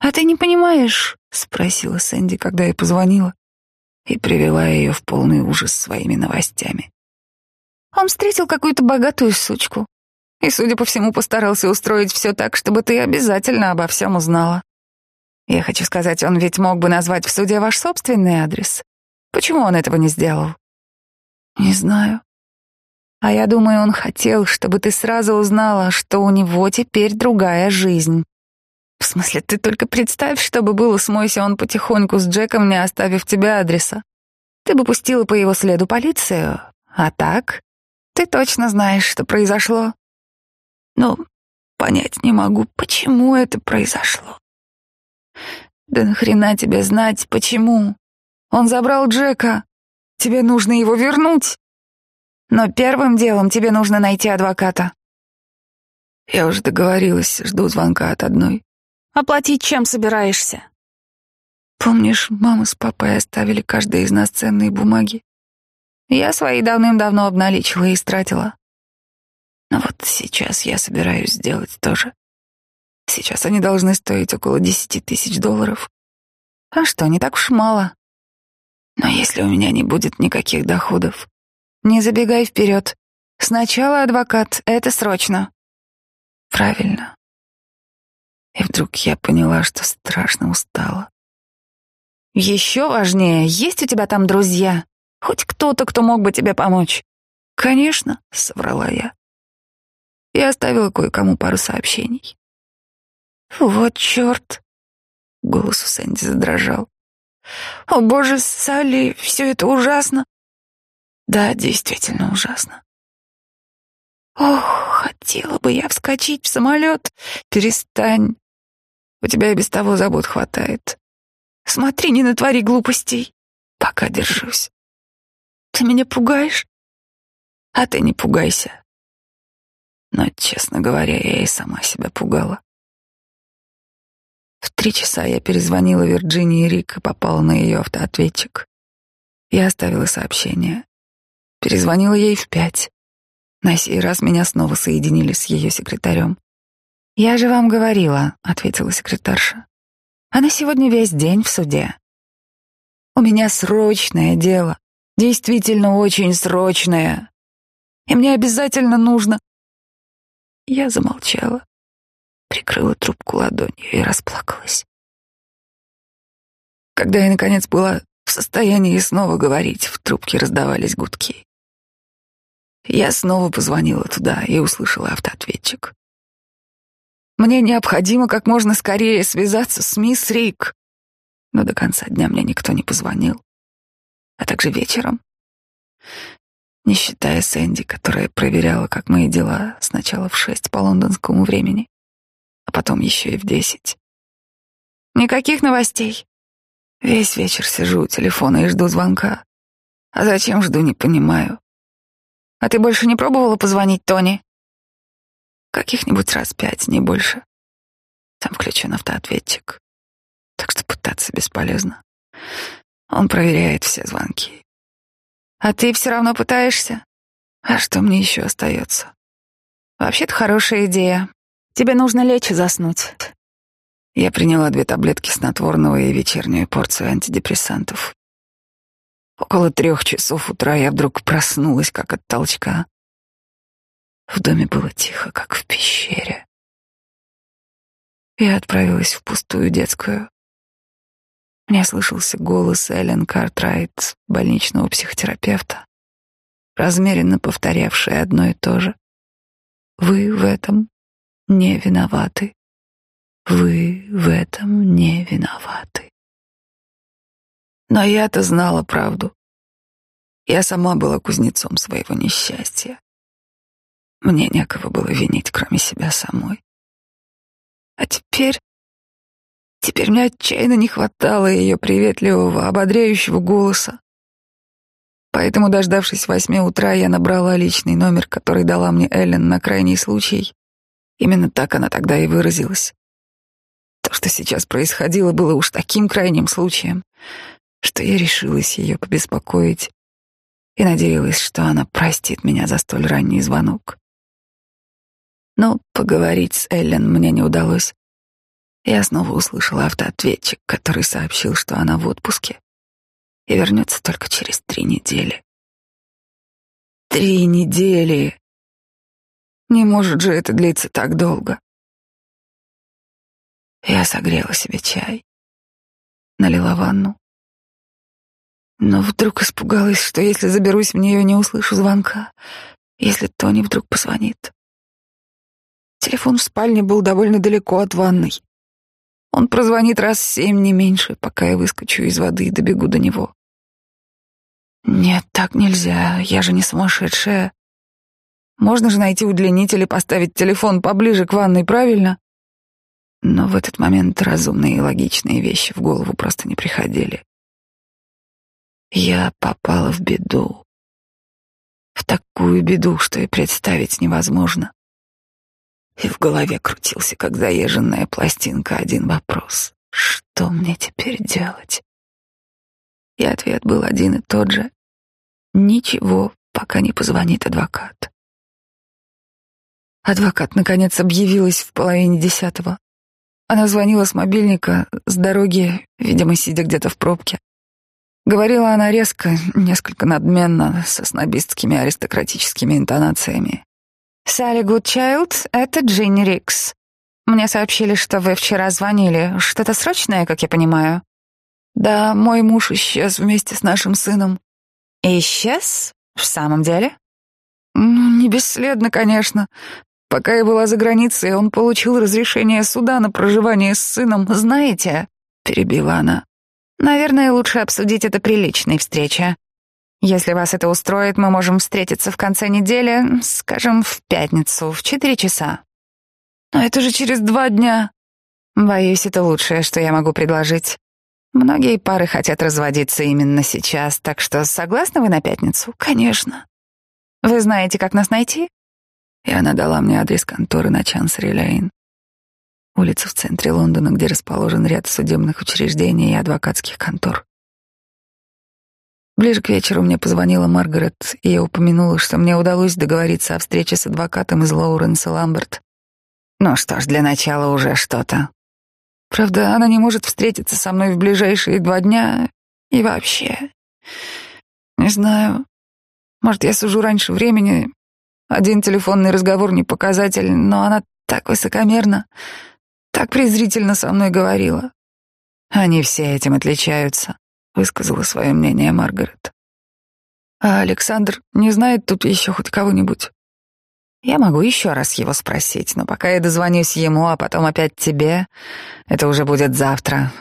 «А ты не понимаешь?» — спросила Сэнди, когда я позвонила, и привела ее в полный ужас своими новостями. Он встретил какую-то богатую сучку, и, судя по всему, постарался устроить все так, чтобы ты обязательно обо всем узнала. Я хочу сказать, он ведь мог бы назвать в суде ваш собственный адрес. Почему он этого не сделал? Не знаю. А я думаю, он хотел, чтобы ты сразу узнала, что у него теперь другая жизнь. В смысле, ты только представь, что бы было, смойся он потихоньку с Джеком, не оставив тебе адреса. Ты бы пустила по его следу полицию. А так, ты точно знаешь, что произошло. Но понять не могу, почему это произошло. Да нахрена тебе знать, почему? Он забрал Джека. Тебе нужно его вернуть. Но первым делом тебе нужно найти адвоката. Я уже договорилась, жду звонка от одной. Оплатить чем собираешься? Помнишь, мама с папой оставили каждый из нас ценные бумаги? Я свои давным-давно обналичила и истратила. Но вот сейчас я собираюсь сделать то же. Сейчас они должны стоить около десяти тысяч долларов. А что, не так уж мало. Но если у меня не будет никаких доходов, не забегай вперед. Сначала адвокат, это срочно. Правильно. И вдруг я поняла, что страшно устала. Еще важнее, есть у тебя там друзья? Хоть кто-то, кто мог бы тебе помочь? Конечно, соврала я и оставила кое-кому пару сообщений. «Вот черт!» — голос у Сэнди задрожал. «О, боже, Салли, все это ужасно!» «Да, действительно ужасно». «Ох, хотела бы я вскочить в самолет. Перестань. У тебя и без того забот хватает. Смотри, не натвори глупостей. Пока держусь. Ты меня пугаешь? А ты не пугайся. Но, честно говоря, я и сама себя пугала. В три часа я перезвонила Вирджинии Рик и попала на ее автоответчик. Я оставила сообщение. Перезвонила ей в пять. На сей раз меня снова соединили с ее секретарем. «Я же вам говорила», — ответила секретарша. «Она сегодня весь день в суде». У меня срочное дело, действительно очень срочное. И мне обязательно нужно...» Я замолчала, прикрыла трубку ладонью и расплакалась. Когда я, наконец, была в состоянии снова говорить, в трубке раздавались гудки. Я снова позвонила туда и услышала автоответчик. Мне необходимо как можно скорее связаться с мисс Рик. Но до конца дня мне никто не позвонил. А также вечером. Не считая Сэнди, которая проверяла, как мои дела, сначала в шесть по лондонскому времени, а потом еще и в десять. Никаких новостей. Весь вечер сижу у телефона и жду звонка. А зачем жду, не понимаю. А ты больше не пробовала позвонить Тони? Каких-нибудь раз пять, не больше. Там включен автоответчик. Так что пытаться бесполезно. Он проверяет все звонки. А ты все равно пытаешься? А что мне еще остается? Вообще-то хорошая идея. Тебе нужно лечь и заснуть. Я приняла две таблетки снотворного и вечернюю порцию антидепрессантов. Около трех часов утра я вдруг проснулась, как от толчка. В доме было тихо, как в пещере. Я отправилась в пустую детскую. Мне слышался голос Эллен Картрайт, больничного психотерапевта, размеренно повторявший одно и то же. «Вы в этом не виноваты. Вы в этом не виноваты». Но я-то знала правду. Я сама была кузнецом своего несчастья. Мне некого было винить, кроме себя самой. А теперь... Теперь мне отчаянно не хватало ее приветливого, ободряющего голоса. Поэтому, дождавшись восьми утра, я набрала личный номер, который дала мне Эллен на крайний случай. Именно так она тогда и выразилась. То, что сейчас происходило, было уж таким крайним случаем, что я решилась ее побеспокоить и надеялась, что она простит меня за столь ранний звонок. Но поговорить с Эллен мне не удалось. Я снова услышала автоответчик, который сообщил, что она в отпуске и вернется только через три недели. Три недели! Не может же это длиться так долго. Я согрела себе чай, налила ванну, но вдруг испугалась, что если заберусь в нее, не услышу звонка, если Тони вдруг позвонит. Телефон в спальне был довольно далеко от ванной. Он прозвонит раз семь, не меньше, пока я выскочу из воды и добегу до него. Нет, так нельзя, я же не сумасшедшая. Можно же найти удлинитель и поставить телефон поближе к ванной, правильно? Но в этот момент разумные и логичные вещи в голову просто не приходили. Я попала в беду. В такую беду, что и представить невозможно. И в голове крутился, как заезженная пластинка, один вопрос. Что мне теперь делать? И ответ был один и тот же. Ничего, пока не позвонит адвокат. Адвокат, наконец, объявилась в половине десятого. Она звонила с мобильника, с дороги, видимо, сидя где-то в пробке. Говорила она резко, несколько надменно, со снобистскими аристократическими интонациями. «Салли Гудчайлд, это Джинни Рикс. Мне сообщили, что вы вчера звонили. Что-то срочное, как я понимаю?» «Да, мой муж исчез вместе с нашим сыном». «Исчез? В самом деле?» «Ну, не бесследно, конечно. Пока я была за границей, он получил разрешение суда на проживание с сыном. Знаете?» — перебила она. «Наверное, лучше обсудить это при личной встрече. Если вас это устроит, мы можем встретиться в конце недели, скажем, в пятницу, в четыре часа. Но это же через два дня. Боюсь, это лучшее, что я могу предложить. Многие пары хотят разводиться именно сейчас, так что согласны вы на пятницу? Конечно. Вы знаете, как нас найти? И она дала мне адрес конторы на Чансери-Лейн. Улица в центре Лондона, где расположен ряд судебных учреждений и адвокатских контор. Ближе к вечеру мне позвонила Маргарет, и я упомянула, что мне удалось договориться о встрече с адвокатом из Лоуренса Ламберт. Ну что ж, для начала уже что-то. Правда, она не может встретиться со мной в ближайшие два дня, И вообще, не знаю, может, я сужу раньше времени. Один телефонный разговор не показатель, но она так высокомерно, так презрительно со мной говорила. Они все этим отличаются, высказала свое мнение Маргарет. А Александр не знает тут еще хоть кого-нибудь? Я могу еще раз его спросить, но пока я дозвонюсь ему, а потом опять тебе, это уже будет завтра.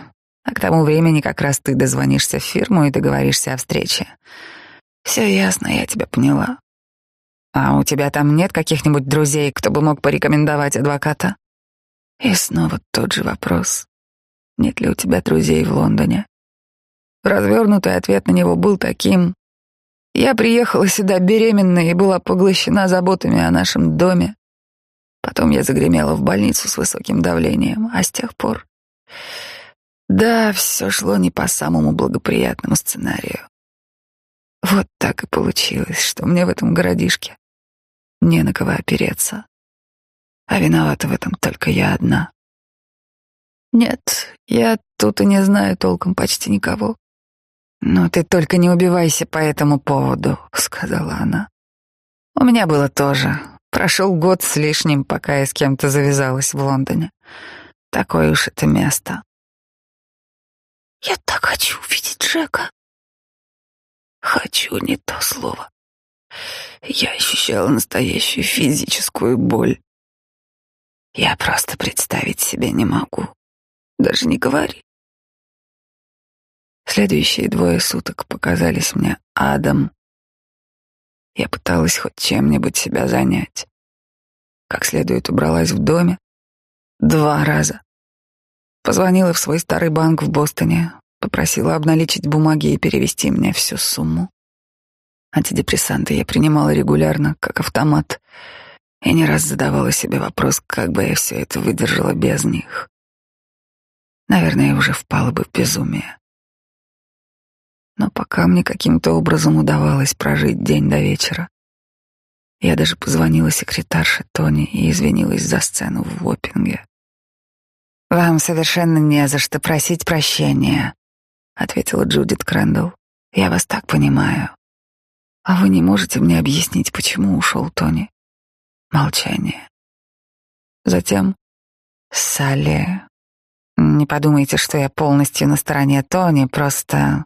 А к тому времени как раз ты дозвонишься в фирму и договоришься о встрече. Все ясно, я тебя поняла. А у тебя там нет каких-нибудь друзей, кто бы мог порекомендовать адвоката? И снова тот же вопрос. Нет ли у тебя друзей в Лондоне? Развернутый ответ на него был таким. Я приехала сюда беременная и была поглощена заботами о нашем доме. Потом я загремела в больницу с высоким давлением, а с тех пор... Да, все шло не по самому благоприятному сценарию. Вот так и получилось, что мне в этом городишке не на кого опереться. А виновата в этом только я одна. Нет, я тут и не знаю толком почти никого. «Ну ты только не убивайся по этому поводу», — сказала она. «У меня было тоже. Прошел год с лишним, пока я с кем-то завязалась в Лондоне. Такое уж это место». «Я так хочу увидеть Джека». «Хочу» — не то слово. Я ощущала настоящую физическую боль. Я просто представить себе не могу. Даже не говори. Следующие двое суток показались мне адом. Я пыталась хоть чем-нибудь себя занять. Как следует убралась в доме. Два раза. Позвонила в свой старый банк в Бостоне, попросила обналичить бумаги и перевести мне всю сумму. Антидепрессанты я принимала регулярно, как автомат, и не раз задавала себе вопрос, как бы я все это выдержала без них. Наверное, я уже впала бы в безумие. Но пока мне каким-то образом удавалось прожить день до вечера, я даже позвонила секретарше Тони и извинилась за сцену в Воппинге. «Вам совершенно не за что просить прощения», — ответила Джудит Крэндалл. «Я вас так понимаю. А вы не можете мне объяснить, почему ушел Тони?» Молчание. Затем «Салли, не подумайте, что я полностью на стороне Тони, просто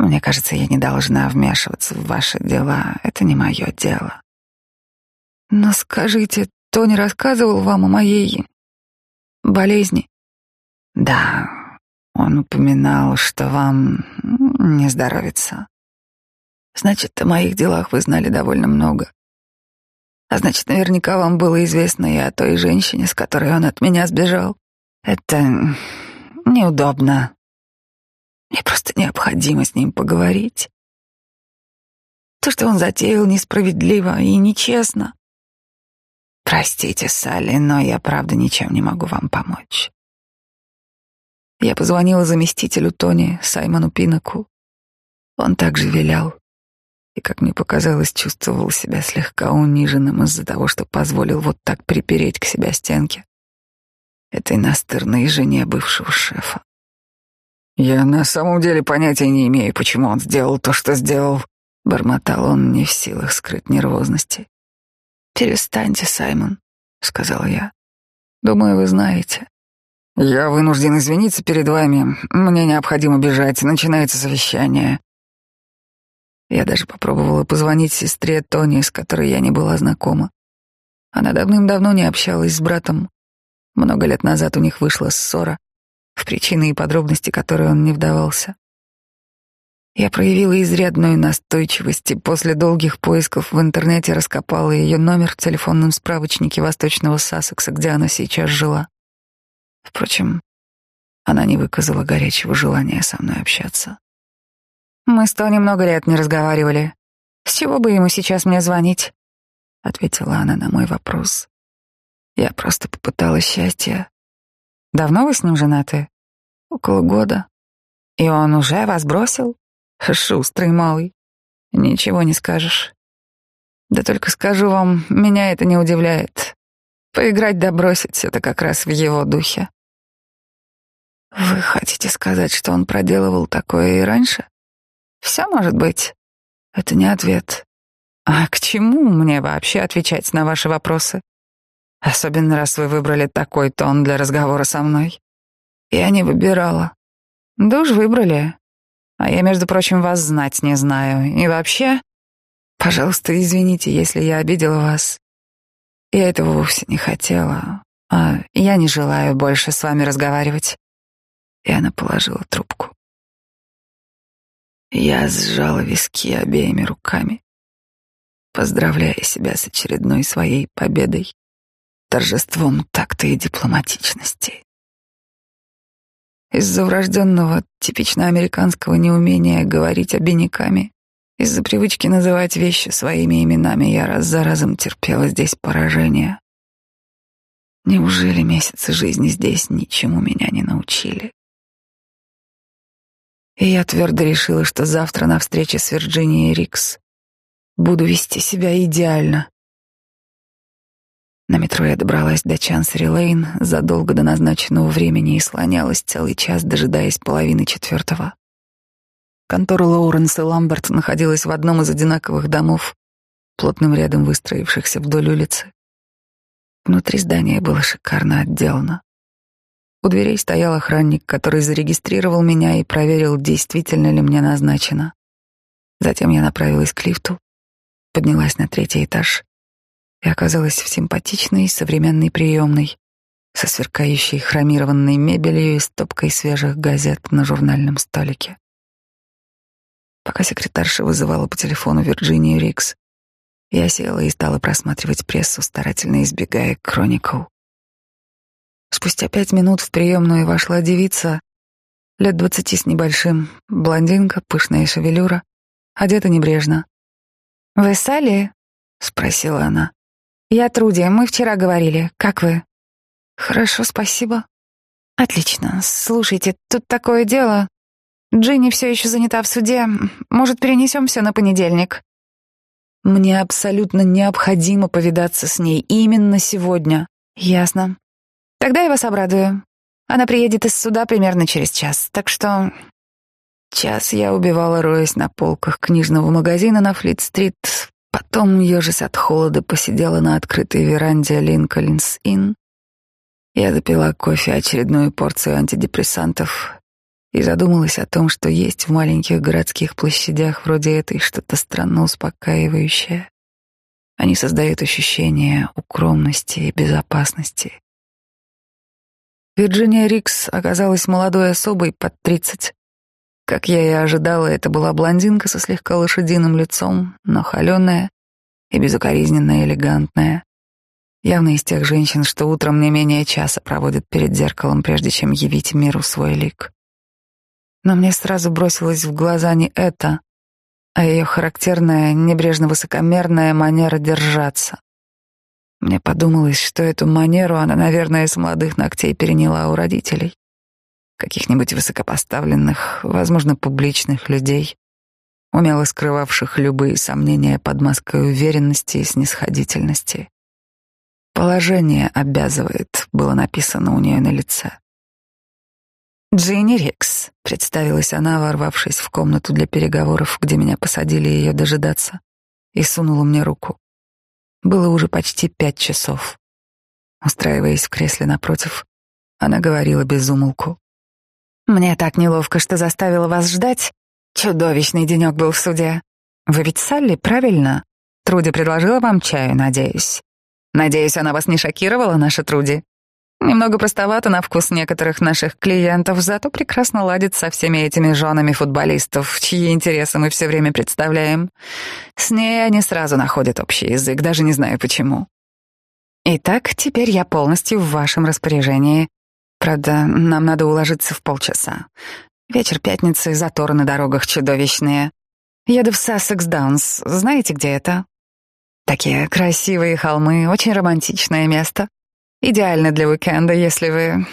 мне кажется, я не должна вмешиваться в ваши дела. Это не мое дело. Но скажите, Тони рассказывал вам о моей болезни? Да, он упоминал, что вам не здоровится. Значит, о моих делах вы знали довольно много. А значит, наверняка вам было известно и о той женщине, с которой он от меня сбежал. Это неудобно. Мне просто необходимо с ним поговорить. То, что он затеял, несправедливо и нечестно. Простите, Салли, но я правда ничем не могу вам помочь. Я позвонила заместителю Тони, Саймону Пинаку. Он также вилял и, как мне показалось, чувствовал себя слегка униженным из-за того, что позволил вот так припереть к себя стенке этой настырной жене бывшего шефа. «Я на самом деле понятия не имею, почему он сделал то, что сделал», — бормотал он, не в силах скрыть нервозности. «Перестаньте, Саймон», — сказал я. «Думаю, вы знаете». «Я вынужден извиниться перед вами. Мне необходимо бежать. Начинается совещание». Я даже попробовала позвонить сестре Тони, с которой я не была знакома. Она давным-давно не общалась с братом. Много лет назад у них вышла ссора в причины и подробности которой он не вдавался. Я проявила изрядную настойчивость и после долгих поисков в интернете раскопала ее номер в телефонном справочнике восточного Сассекса, где она сейчас жила. Впрочем, она не выказала горячего желания со мной общаться. «Мы с Тони много лет не разговаривали. С чего бы ему сейчас мне звонить?» — ответила она на мой вопрос. Я просто попыталась счастья, Давно вы с ним женаты? Около года. И он уже вас бросил? Шустрый малый. Ничего не скажешь. Да только скажу вам, меня это не удивляет. Поиграть да бросить — это как раз в его духе. Вы хотите сказать, что он проделывал такое и раньше? Все может быть. Это не ответ. А к чему мне вообще отвечать на ваши вопросы? Особенно раз вы выбрали такой тон для разговора со мной. Я не выбирала. Да уж выбрали. А я, между прочим, вас знать не знаю. И вообще... Пожалуйста, извините, если я обидела вас. Я этого вовсе не хотела. А я не желаю больше с вами разговаривать. И она положила трубку. Я сжала виски обеими руками, поздравляя себя с очередной своей победой, торжеством такта и дипломатичности. Из-за врожденного, типично американского неумения говорить обиняками, из-за привычки называть вещи своими именами, я раз за разом терпела здесь поражение. Неужели месяцы жизни здесь ничему меня не научили? И я твердо решила, что завтра на встрече с Вирджинией Рикс буду вести себя идеально. На метро я добралась до Чансери Лейн задолго до назначенного времени и слонялась целый час, дожидаясь половины четвертого. Контора Лоуренс и Ламберт находилась в одном из одинаковых домов, плотным рядом выстроившихся вдоль улицы. Внутри здания было шикарно отделано. У дверей стоял охранник, который зарегистрировал меня и проверил, действительно ли мне назначено. Затем я направилась к лифту, поднялась на третий этаж и оказалась в симпатичной современной приемной со сверкающей хромированной мебелью и стопкой свежих газет на журнальном столике. Пока секретарша вызывала по телефону Вирджинию Рикс, я села и стала просматривать прессу, старательно избегая Кроникл. Спустя пять минут в приемную вошла девица, лет двадцати с небольшим, блондинка, пышная шевелюра, одета небрежно. «Вы Салли?» — спросила она. «Я Труди, мы вчера говорили. Как вы?» «Хорошо, спасибо». «Отлично. Слушайте, тут такое дело. Джинни все еще занята в суде. Может, перенесем все на понедельник?» «Мне абсолютно необходимо повидаться с ней именно сегодня». «Ясно. Тогда я вас обрадую. Она приедет из суда примерно через час, так что...» Час я убивала, роясь на полках книжного магазина на Флит-стрит. Потом, ежась от холода, посидела на открытой веранде Линкольнс-Инн. Я допила кофе, очередную порцию антидепрессантов и задумалась о том, что есть в маленьких городских площадях вроде этой что-то странно успокаивающее. Они создают ощущение укромности и безопасности. Вирджиния Рикс оказалась молодой особой под тридцать. Как я и ожидала, это была блондинка со слегка лошадиным лицом, но холеная и безукоризненно элегантная. Явно из тех женщин, что утром не менее часа проводят перед зеркалом, прежде чем явить миру свой лик. Но мне сразу бросилось в глаза не это, а ее характерная, небрежно-высокомерная манера держаться. Мне подумалось, что эту манеру она, наверное, с молодых ногтей переняла у родителей. Каких-нибудь высокопоставленных, возможно, публичных людей, умело скрывавших любые сомнения под маской уверенности и снисходительности. «Положение обязывает», — было написано у нее на лице. «Джинни Рикс», — представилась она, ворвавшись в комнату для переговоров, где меня посадили ее дожидаться, и сунула мне руку. Было уже почти пять часов. Устраиваясь в кресле напротив, она говорила без умолку. «Мне так неловко, что заставила вас ждать. Чудовищный денек был в суде. Вы ведь Салли, правильно? Труди предложила вам чаю, надеюсь. Надеюсь, она вас не шокировала, наша Труди?» Немного простовато на вкус некоторых наших клиентов, зато прекрасно ладит со всеми этими женами футболистов, чьи интересы мы все время представляем. С ней они сразу находят общий язык, даже не знаю почему. Итак, теперь я полностью в вашем распоряжении. Правда, нам надо уложиться в полчаса. Вечер пятницы, заторы на дорогах чудовищные. Еду в Сассекс Даунс. Знаете, где это? Такие красивые холмы, очень романтичное место. Идеально для уикенда, если вы...»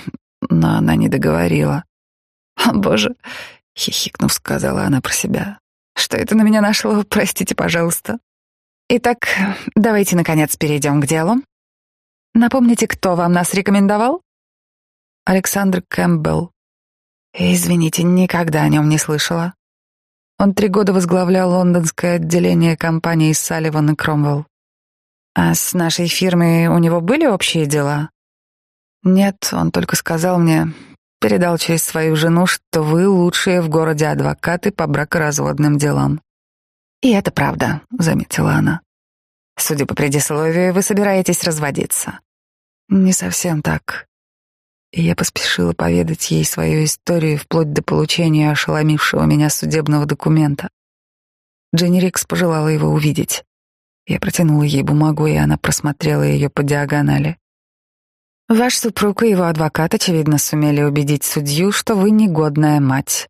Но она не договорила. «О, боже!» — хихикнув, сказала она про себя. «Что это на меня нашло? Простите, пожалуйста. Итак, давайте, наконец, перейдем к делу. Напомните, кто вам нас рекомендовал?» «Александр Кэмпбелл. Извините, никогда о нем не слышала. Он три года возглавлял лондонское отделение компании Салливан и Кромвелл. А с нашей фирмой у него были общие дела? Нет, он только сказал мне, передал через свою жену, что вы лучшие в городе адвокаты по бракоразводным делам. И это правда, заметила она. Судя по предисловию, вы собираетесь разводиться. Не совсем так. И я поспешила поведать ей свою историю вплоть до получения ошеломившего меня судебного документа. Дженни Рикс пожелала его увидеть. Я протянула ей бумагу, и она просмотрела ее по диагонали. Ваш супруг и его адвокат, очевидно, сумели убедить судью, что вы негодная мать.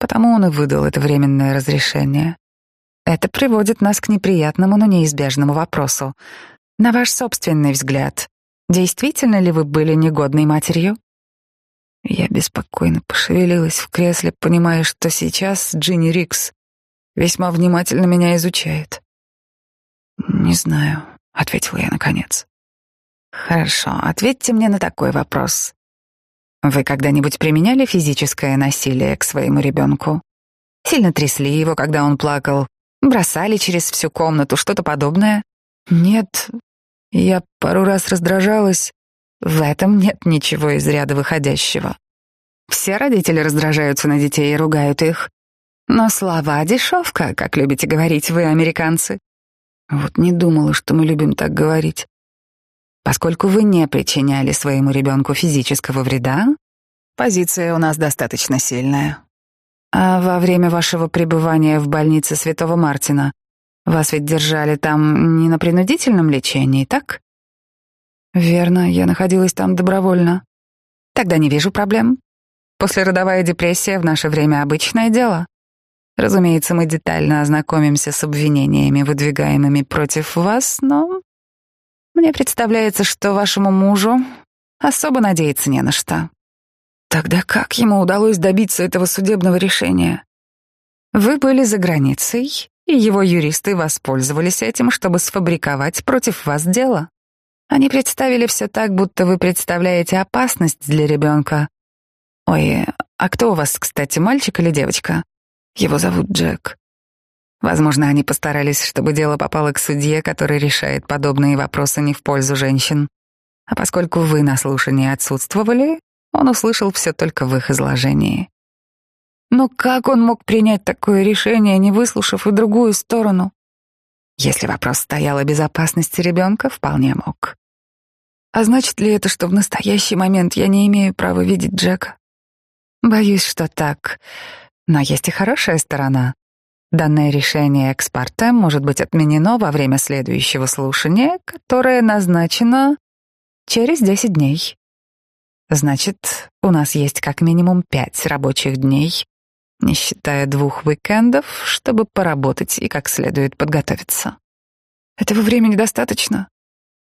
Потому он и выдал это временное разрешение. Это приводит нас к неприятному, но неизбежному вопросу. На ваш собственный взгляд, действительно ли вы были негодной матерью? Я беспокойно пошевелилась в кресле, понимая, что сейчас Джинни Рикс весьма внимательно меня изучает. «Не знаю», — ответила я наконец. Хорошо, ответьте мне на такой вопрос. Вы когда-нибудь применяли физическое насилие к своему ребенку? Сильно трясли его, когда он плакал? Бросали через всю комнату, что-то подобное? Нет. Я пару раз раздражалась. В этом нет ничего из ряда выходящего. Все родители раздражаются на детей и ругают их. Но слова — дешевка, как любите говорить вы, американцы. Вот не думала, что мы любим так говорить. Поскольку вы не причиняли своему ребенку физического вреда, позиция у нас достаточно сильная. А во время вашего пребывания в больнице Святого Мартина вас ведь держали там не на принудительном лечении, так? Верно, я находилась там добровольно. Тогда не вижу проблем. Послеродовая депрессия в наше время обычное дело. Разумеется, мы детально ознакомимся с обвинениями, выдвигаемыми против вас, но мне представляется, что вашему мужу особо надеяться не на что. Тогда как ему удалось добиться этого судебного решения? Вы были за границей, и его юристы воспользовались этим, чтобы сфабриковать против вас дело. Они представили все так, будто вы представляете опасность для ребенка. Ой, а кто у вас, кстати, мальчик или девочка? Его зовут Джек. Возможно, они постарались, чтобы дело попало к судье, который решает подобные вопросы не в пользу женщин. А поскольку вы на слушании отсутствовали, он услышал все только в их изложении. Но как он мог принять такое решение, не выслушав и другую сторону? Если вопрос стоял о безопасности ребенка, вполне мог. А значит ли это, что в настоящий момент я не имею права видеть Джека? Боюсь, что так. Но есть и хорошая сторона. Данное решение экспарта может быть отменено во время следующего слушания, которое назначено через 10 дней. Значит, у нас есть как минимум пять рабочих дней, не считая двух уикендов, чтобы поработать и как следует подготовиться. Этого времени достаточно?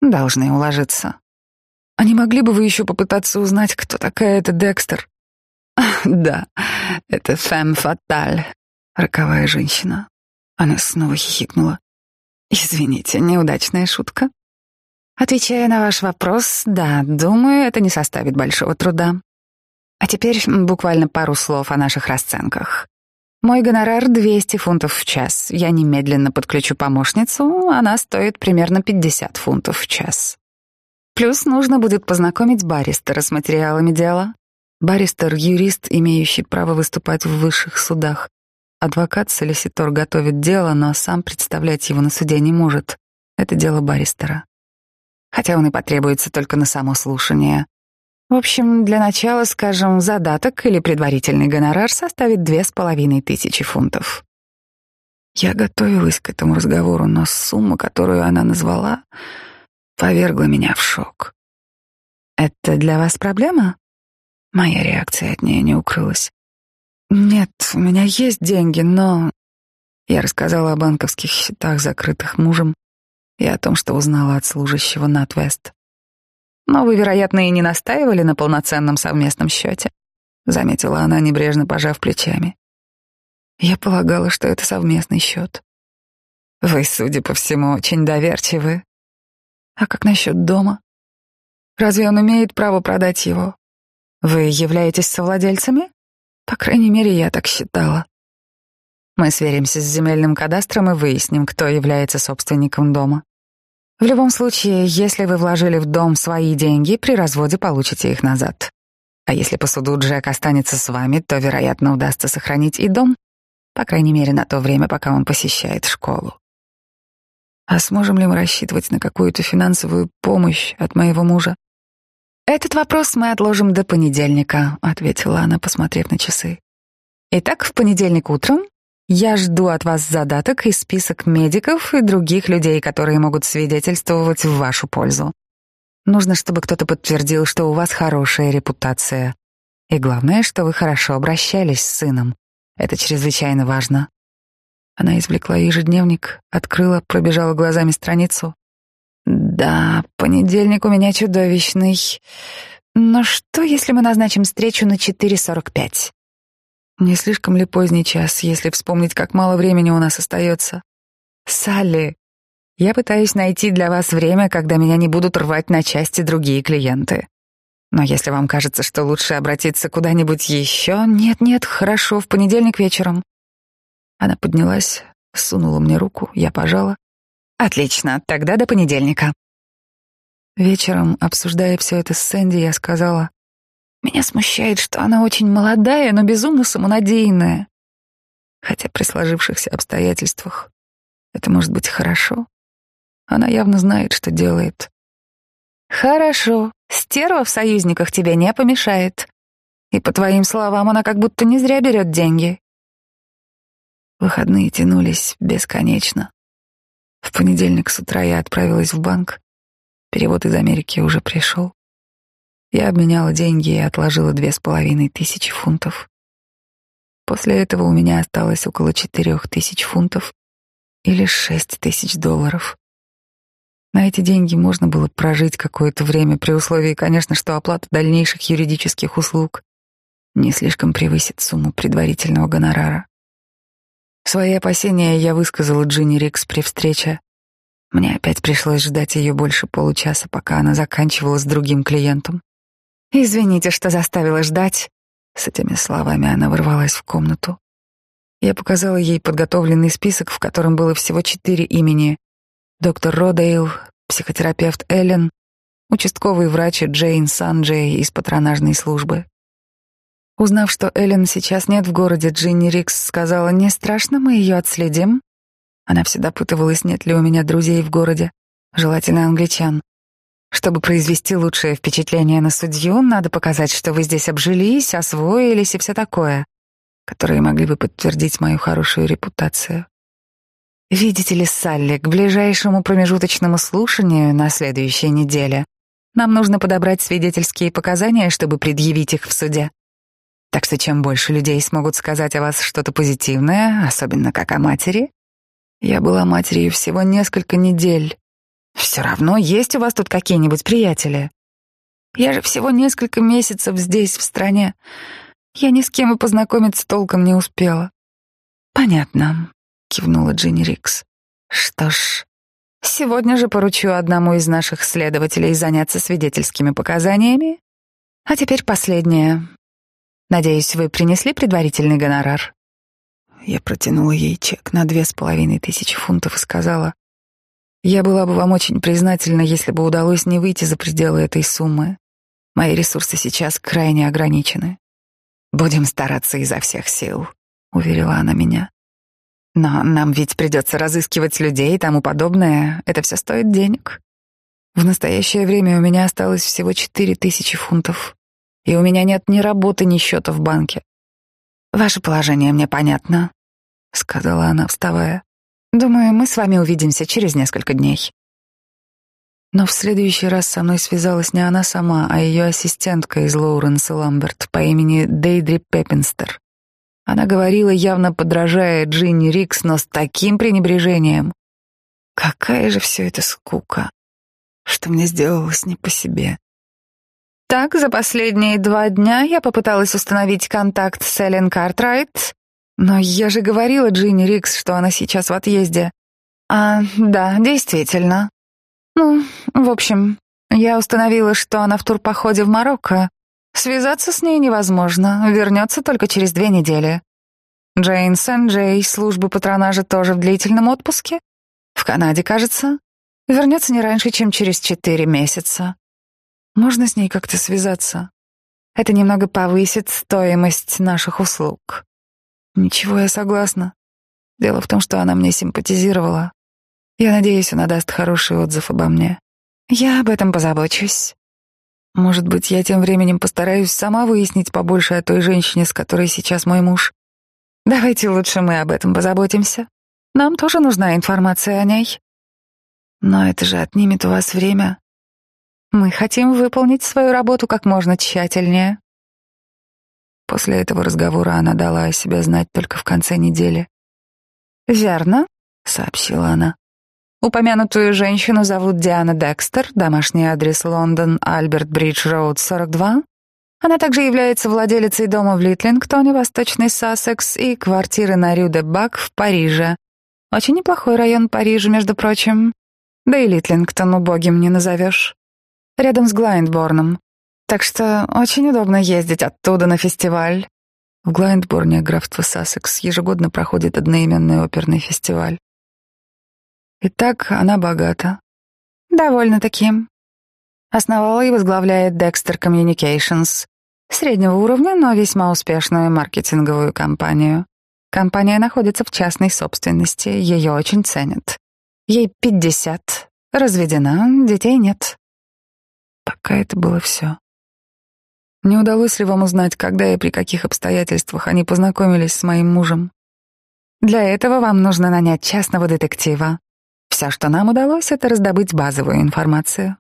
Должны уложиться. А не могли бы вы еще попытаться узнать, кто такая эта Декстер? Да, это фэм фаталь, роковая женщина. Она снова хихикнула. Извините, неудачная шутка. Отвечая на ваш вопрос, да, думаю, это не составит большого труда. А теперь буквально пару слов о наших расценках. Мой гонорар 200 фунтов в час. Я немедленно подключу помощницу, она стоит примерно 50 фунтов в час. Плюс нужно будет познакомить баристера с материалами дела. Баристер — юрист, имеющий право выступать в высших судах. Адвокат-солиситор готовит дело, но сам представлять его на суде не может. Это дело баристера. Хотя он и потребуется только на само слушание. В общем, для начала, скажем, задаток или предварительный гонорар составит две с половиной тысячи фунтов. Я готовилась к этому разговору, но сумма, которую она назвала, повергла меня в шок. «Это для вас проблема?» Моя реакция от нее не укрылась. Нет, у меня есть деньги, но... Я рассказала о банковских счетах, закрытых мужем, и о том, что узнала от служащего Натвест. Но вы, вероятно, и не настаивали на полноценном совместном счете, заметила она, небрежно пожав плечами. Я полагала, что это совместный счет. Вы, судя по всему, очень доверчивы. А как насчет дома? Разве он имеет право продать его? Вы являетесь совладельцами? По крайней мере, я так считала. Мы сверимся с земельным кадастром и выясним, кто является собственником дома. В любом случае, если вы вложили в дом свои деньги, при разводе получите их назад. А если по суду Джек останется с вами, то, вероятно, удастся сохранить и дом, по крайней мере, на то время, пока он посещает школу. А сможем ли мы рассчитывать на какую-то финансовую помощь от моего мужа? Этот вопрос мы отложим до понедельника, ответила она, посмотрев на часы. Итак, в понедельник утром я жду от вас задаток и список медиков и других людей, которые могут свидетельствовать в вашу пользу. Нужно, чтобы кто-то подтвердил, что у вас хорошая репутация. И главное, что вы хорошо обращались с сыном. Это чрезвычайно важно. Она извлекла ежедневник, открыла, пробежала глазами страницу. Да, понедельник у меня чудовищный. Но что, если мы назначим встречу на 4.45? Не слишком ли поздний час, если вспомнить, как мало времени у нас остается? Салли, я пытаюсь найти для вас время, когда меня не будут рвать на части другие клиенты. Но если вам кажется, что лучше обратиться куда-нибудь еще... Нет-нет, хорошо, в понедельник вечером. Она поднялась, сунула мне руку, я пожала. Отлично, тогда до понедельника. Вечером, обсуждая все это с Сэнди, я сказала, «Меня смущает, что она очень молодая, но безумно самонадеянная. Хотя при сложившихся обстоятельствах это может быть хорошо. Она явно знает, что делает. Хорошо, стерва в союзниках тебе не помешает. И по твоим словам, она как будто не зря берет деньги. Выходные тянулись бесконечно. В понедельник с утра я отправилась в банк. Перевод из Америки уже пришел. Я обменяла деньги и отложила две с половиной тысячи фунтов. После этого у меня осталось около четырех тысяч фунтов или шесть тысяч долларов. На эти деньги можно было прожить какое-то время при условии, конечно, что оплата дальнейших юридических услуг не слишком превысит сумму предварительного гонорара. Свои опасения я высказала Джинни Рикс при встрече. Мне опять пришлось ждать ее больше получаса, пока она заканчивала с другим клиентом. «Извините, что заставила ждать». С этими словами она ворвалась в комнату. Я показала ей подготовленный список, в котором было всего четыре имени доктор Родейл, психотерапевт Эллен, участковый врач Джейн Санджей из патронажной службы. Узнав, что Эллен сейчас нет в городе, Джинни Рикс сказала, «Не страшно, мы ее отследим». Она всегда пытывалась, нет ли у меня друзей в городе, желательно англичан. Чтобы произвести лучшее впечатление на судью, надо показать, что вы здесь обжились, освоились и все такое, которые могли бы подтвердить мою хорошую репутацию. Видите ли, Салли, к ближайшему промежуточному слушанию на следующей неделе нам нужно подобрать свидетельские показания, чтобы предъявить их в суде. Так что чем больше людей смогут сказать о вас что-то позитивное, особенно как о матери, я была матерью всего несколько недель. Все равно есть у вас тут какие-нибудь приятели. Я же всего несколько месяцев здесь, в стране. Я ни с кем и познакомиться толком не успела. Понятно кивнула Джинни Рикс. Что ж, сегодня же поручу одному из наших следователей заняться свидетельскими показаниями. А теперь последнее. Надеюсь, вы принесли предварительный гонорар. Я протянула ей чек на две с половиной тысячи фунтов и сказала, «Я была бы вам очень признательна, если бы удалось не выйти за пределы этой суммы. Мои ресурсы сейчас крайне ограничены». «Будем стараться изо всех сил», — уверила она меня. Но нам ведь придется разыскивать людей и тому подобное. Это все стоит денег. В настоящее время у меня осталось всего четыре тысячи фунтов, и у меня нет ни работы, ни счета в банке. Ваше положение мне понятно, сказала она, вставая. Думаю, мы с вами увидимся через несколько дней. Но в следующий раз со мной связалась не она сама, а ее ассистентка из Лоуренса Ламберт по имени Дейдри Пеппинстер. Она говорила, явно подражая Джинни Рикс, но с таким пренебрежением. Какая же все это скука, что мне сделалось не по себе. Так, за последние два дня я попыталась установить контакт с Эллен Картрайт, но я же говорила Джинни Рикс, что она сейчас в отъезде. А, да, действительно. Ну, в общем, я установила, что она в турпоходе в Марокко, Связаться с ней невозможно, вернется только через две недели. Джейн Сен-Джей службы патронажа тоже в длительном отпуске. В Канаде, кажется. Вернется не раньше, чем через четыре месяца. Можно с ней как-то связаться? Это немного повысит стоимость наших услуг. Ничего, я согласна. Дело в том, что она мне симпатизировала. Я надеюсь, она даст хороший отзыв обо мне. Я об этом позабочусь. Может быть, я тем временем постараюсь сама выяснить побольше о той женщине, с которой сейчас мой муж. Давайте лучше мы об этом позаботимся. Нам тоже нужна информация о ней. Но это же отнимет у вас время. Мы хотим выполнить свою работу как можно тщательнее. После этого разговора она дала о себе знать только в конце недели. «Верно», — сообщила она. «Упомянутую женщину зовут Диана Декстер, домашний адрес Лондон, Альберт Бридж Роуд, 42. Она также является владелицей дома в Литлингтоне, Восточный Сассекс, и квартиры на Рю-де-Бак в Париже. Очень неплохой район Парижа, между прочим. Да и Литлингтон убогим не назовешь. Рядом с Глайндборном. Так что очень удобно ездить оттуда на фестиваль. В Глайндборне, графство Сассекс, ежегодно проходит одноименный оперный фестиваль. Итак, она богата. Довольно таким. Основала и возглавляет Dexter Communications, среднего уровня, но весьма успешную маркетинговую компанию. Компания находится в частной собственности, ее очень ценят. Ей 50, разведена, детей нет. Пока это было все. Не удалось ли вам узнать, когда и при каких обстоятельствах они познакомились с моим мужем? Для этого вам нужно нанять частного детектива. Все, что нам удалось, это раздобыть базовую информацию.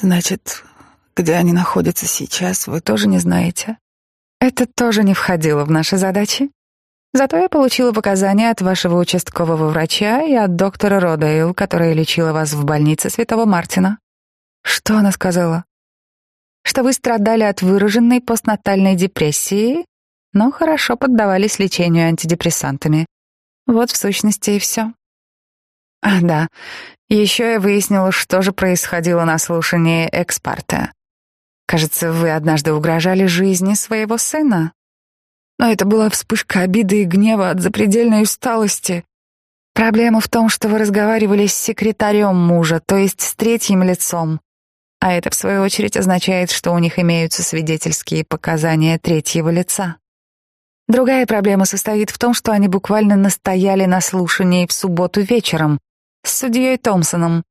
Значит, где они находятся сейчас, вы тоже не знаете? Это тоже не входило в наши задачи. Зато я получила показания от вашего участкового врача и от доктора Родейл, которая лечила вас в больнице Святого Мартина. Что она сказала? Что вы страдали от выраженной постнатальной депрессии, но хорошо поддавались лечению антидепрессантами. Вот в сущности и все. А, да, еще я выяснила, что же происходило на слушании экспарта. Кажется, вы однажды угрожали жизни своего сына. Но это была вспышка обиды и гнева от запредельной усталости. Проблема в том, что вы разговаривали с секретарем мужа, то есть с третьим лицом. А это, в свою очередь, означает, что у них имеются свидетельские показания третьего лица. Другая проблема состоит в том, что они буквально настояли на слушании в субботу вечером, с судьей Томпсоном.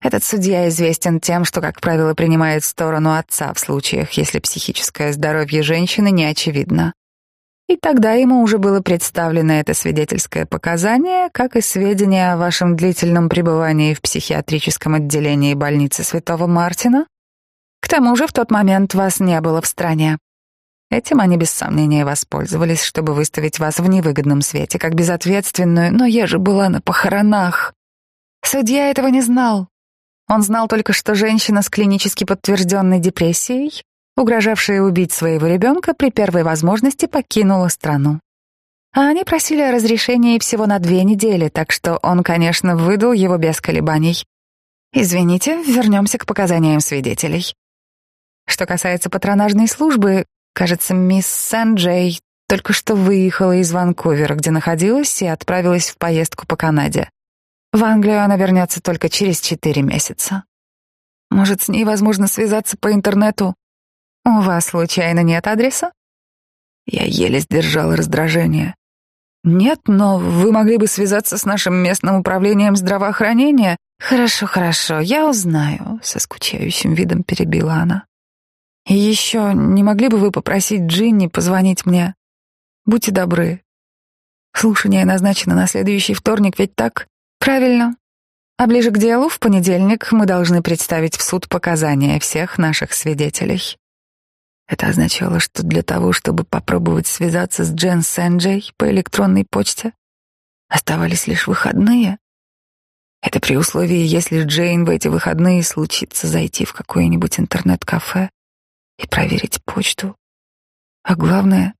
Этот судья известен тем, что, как правило, принимает сторону отца в случаях, если психическое здоровье женщины не очевидно. И тогда ему уже было представлено это свидетельское показание, как и сведения о вашем длительном пребывании в психиатрическом отделении больницы Святого Мартина. К тому же в тот момент вас не было в стране. Этим они без сомнения воспользовались, чтобы выставить вас в невыгодном свете, как безответственную, но я же была на похоронах. Судья этого не знал. Он знал только, что женщина с клинически подтвержденной депрессией, угрожавшая убить своего ребенка, при первой возможности покинула страну. А они просили о разрешении всего на две недели, так что он, конечно, выдал его без колебаний. Извините, вернемся к показаниям свидетелей. Что касается патронажной службы, кажется, мисс Сен-Джей только что выехала из Ванкувера, где находилась, и отправилась в поездку по Канаде. В Англию она вернется только через четыре месяца. Может, с ней возможно связаться по интернету? У вас случайно нет адреса? Я еле сдержал раздражение. Нет, но вы могли бы связаться с нашим местным управлением здравоохранения. Хорошо, хорошо, я узнаю, со скучающим видом перебила она. И еще не могли бы вы попросить Джинни позвонить мне? Будьте добры. Слушание назначено на следующий вторник, ведь так? Правильно. А ближе к делу, в понедельник, мы должны представить в суд показания всех наших свидетелей. Это означало, что для того, чтобы попробовать связаться с Джен Сэнджей по электронной почте, оставались лишь выходные. Это при условии, если Джейн в эти выходные случится зайти в какое-нибудь интернет-кафе и проверить почту. А главное,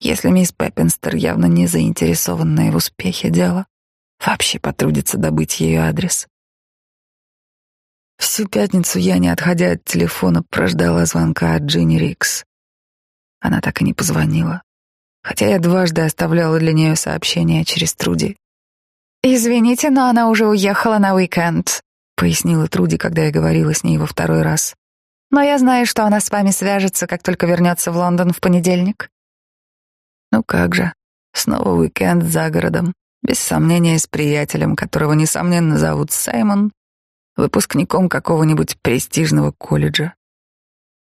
если мисс Пеппинстер явно не заинтересованная в успехе дела, вообще потрудится добыть ее адрес. Всю пятницу я, не отходя от телефона, прождала звонка от Джинни Рикс. Она так и не позвонила, хотя я дважды оставляла для нее сообщение через Труди. «Извините, но она уже уехала на уикенд», — пояснила Труди, когда я говорила с ней во второй раз. «Но я знаю, что она с вами свяжется, как только вернется в Лондон в понедельник». Ну как же, снова уикенд за городом, без сомнения с приятелем, которого, несомненно, зовут Саймон, выпускником какого-нибудь престижного колледжа.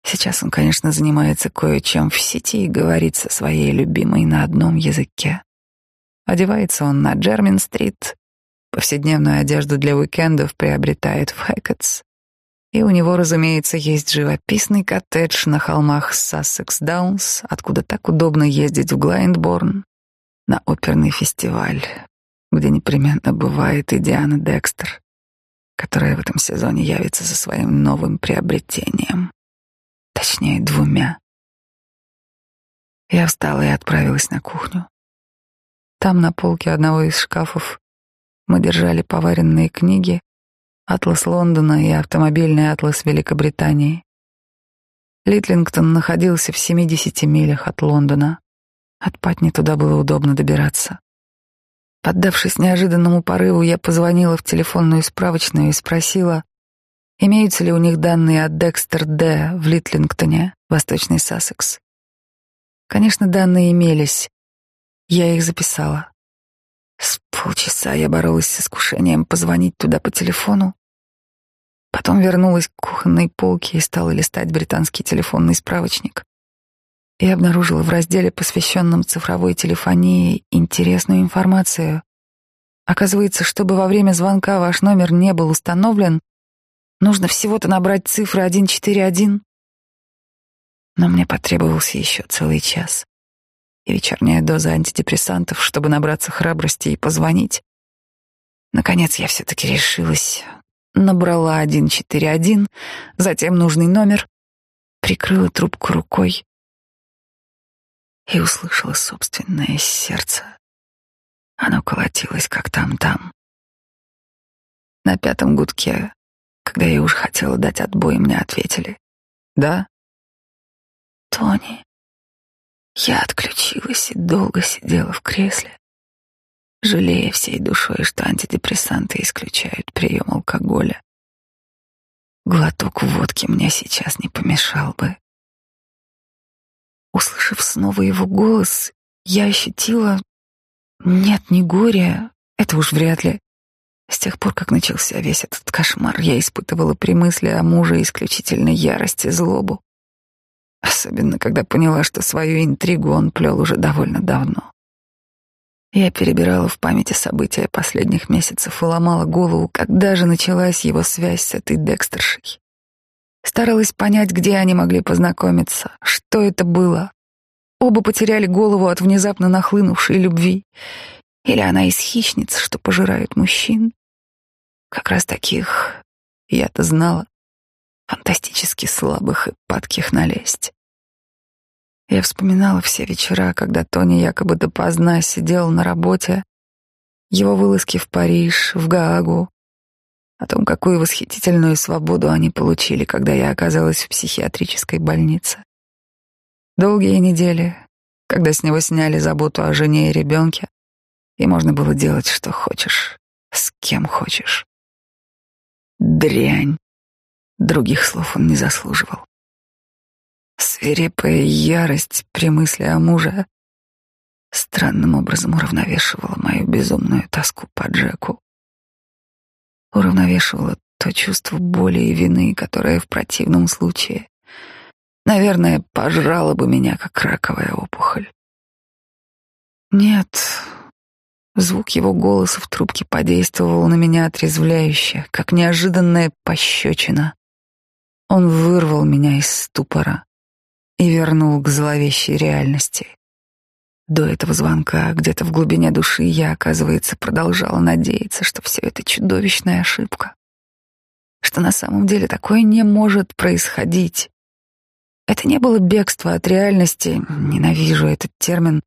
Сейчас он, конечно, занимается кое-чем в сети и говорит со своей любимой на одном языке. Одевается он на Джермин-стрит, повседневную одежду для уикендов приобретает в Хэкетс, и у него, разумеется, есть живописный коттедж на холмах Сассекс Даунс, откуда так удобно ездить в Глайндборн на оперный фестиваль, где непременно бывает и Диана Декстер которая в этом сезоне явится за своим новым приобретением. Точнее, двумя. Я встала и отправилась на кухню. Там, на полке одного из шкафов, мы держали поваренные книги, атлас Лондона и автомобильный атлас Великобритании. Литлингтон находился в 70 милях от Лондона. От Патни туда было удобно добираться. Поддавшись неожиданному порыву, я позвонила в телефонную справочную и спросила, имеются ли у них данные от Декстер Д. в Литлингтоне, Восточный Сассекс. Конечно, данные имелись. Я их записала. С полчаса я боролась с искушением позвонить туда по телефону. Потом вернулась к кухонной полке и стала листать британский телефонный справочник и обнаружила в разделе, посвященном цифровой телефонии, интересную информацию. Оказывается, чтобы во время звонка ваш номер не был установлен, нужно всего-то набрать цифры 141. Но мне потребовался еще целый час и вечерняя доза антидепрессантов, чтобы набраться храбрости и позвонить. Наконец я все-таки решилась. Набрала 141, затем нужный номер, прикрыла трубку рукой и услышала собственное сердце. Оно колотилось, как там-там. На пятом гудке, когда я уже хотела дать отбой, мне ответили. «Да?» «Тони». Я отключилась и долго сидела в кресле, жалея всей душой, что антидепрессанты исключают прием алкоголя. Глоток водки мне сейчас не помешал бы. Услышав снова его голос, я ощутила... Нет, не горе, это уж вряд ли. С тех пор, как начался весь этот кошмар, я испытывала при мысли о муже исключительно ярость и злобу. Особенно, когда поняла, что свою интригу он плел уже довольно давно. Я перебирала в памяти события последних месяцев и ломала голову, когда же началась его связь с этой Декстершей. Старалась понять, где они могли познакомиться, что это было. Оба потеряли голову от внезапно нахлынувшей любви. Или она из хищниц, что пожирают мужчин. Как раз таких я-то знала. Фантастически слабых и падких налезть. Я вспоминала все вечера, когда Тони якобы допоздна сидел на работе, его вылазки в Париж, в Гаагу, о том, какую восхитительную свободу они получили, когда я оказалась в психиатрической больнице. Долгие недели, когда с него сняли заботу о жене и ребенке, и можно было делать, что хочешь, с кем хочешь. Дрянь. Других слов он не заслуживал. Свирепая ярость при мысли о муже странным образом уравновешивала мою безумную тоску по Джеку уравновешивало то чувство боли и вины, которое в противном случае, наверное, пожрало бы меня, как раковая опухоль. Нет, звук его голоса в трубке подействовал на меня отрезвляюще, как неожиданная пощечина. Он вырвал меня из ступора и вернул к зловещей реальности. До этого звонка где-то в глубине души я, оказывается, продолжала надеяться, что все это чудовищная ошибка. Что на самом деле такое не может происходить. Это не было бегство от реальности, ненавижу этот термин.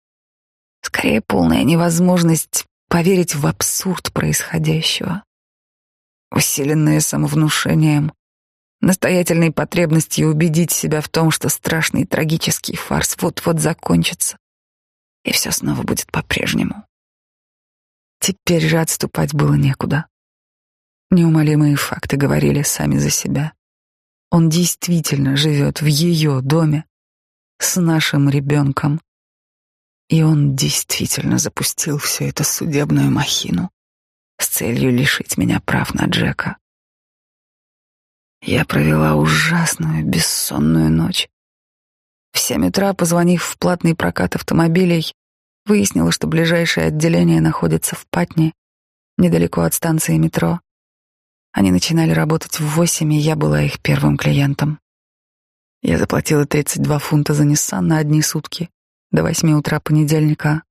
Скорее, полная невозможность поверить в абсурд происходящего. Усиленное самовнушением, настоятельной потребностью убедить себя в том, что страшный трагический фарс вот-вот закончится, и все снова будет по-прежнему. Теперь же отступать было некуда. Неумолимые факты говорили сами за себя. Он действительно живет в ее доме с нашим ребенком. И он действительно запустил всю эту судебную махину с целью лишить меня прав на Джека. Я провела ужасную бессонную ночь. В семь утра, позвонив в платный прокат автомобилей, выяснила, что ближайшее отделение находится в Патне, недалеко от станции метро. Они начинали работать в восемь, и я была их первым клиентом. Я заплатила 32 фунта за Nissan на одни сутки, до восьми утра понедельника.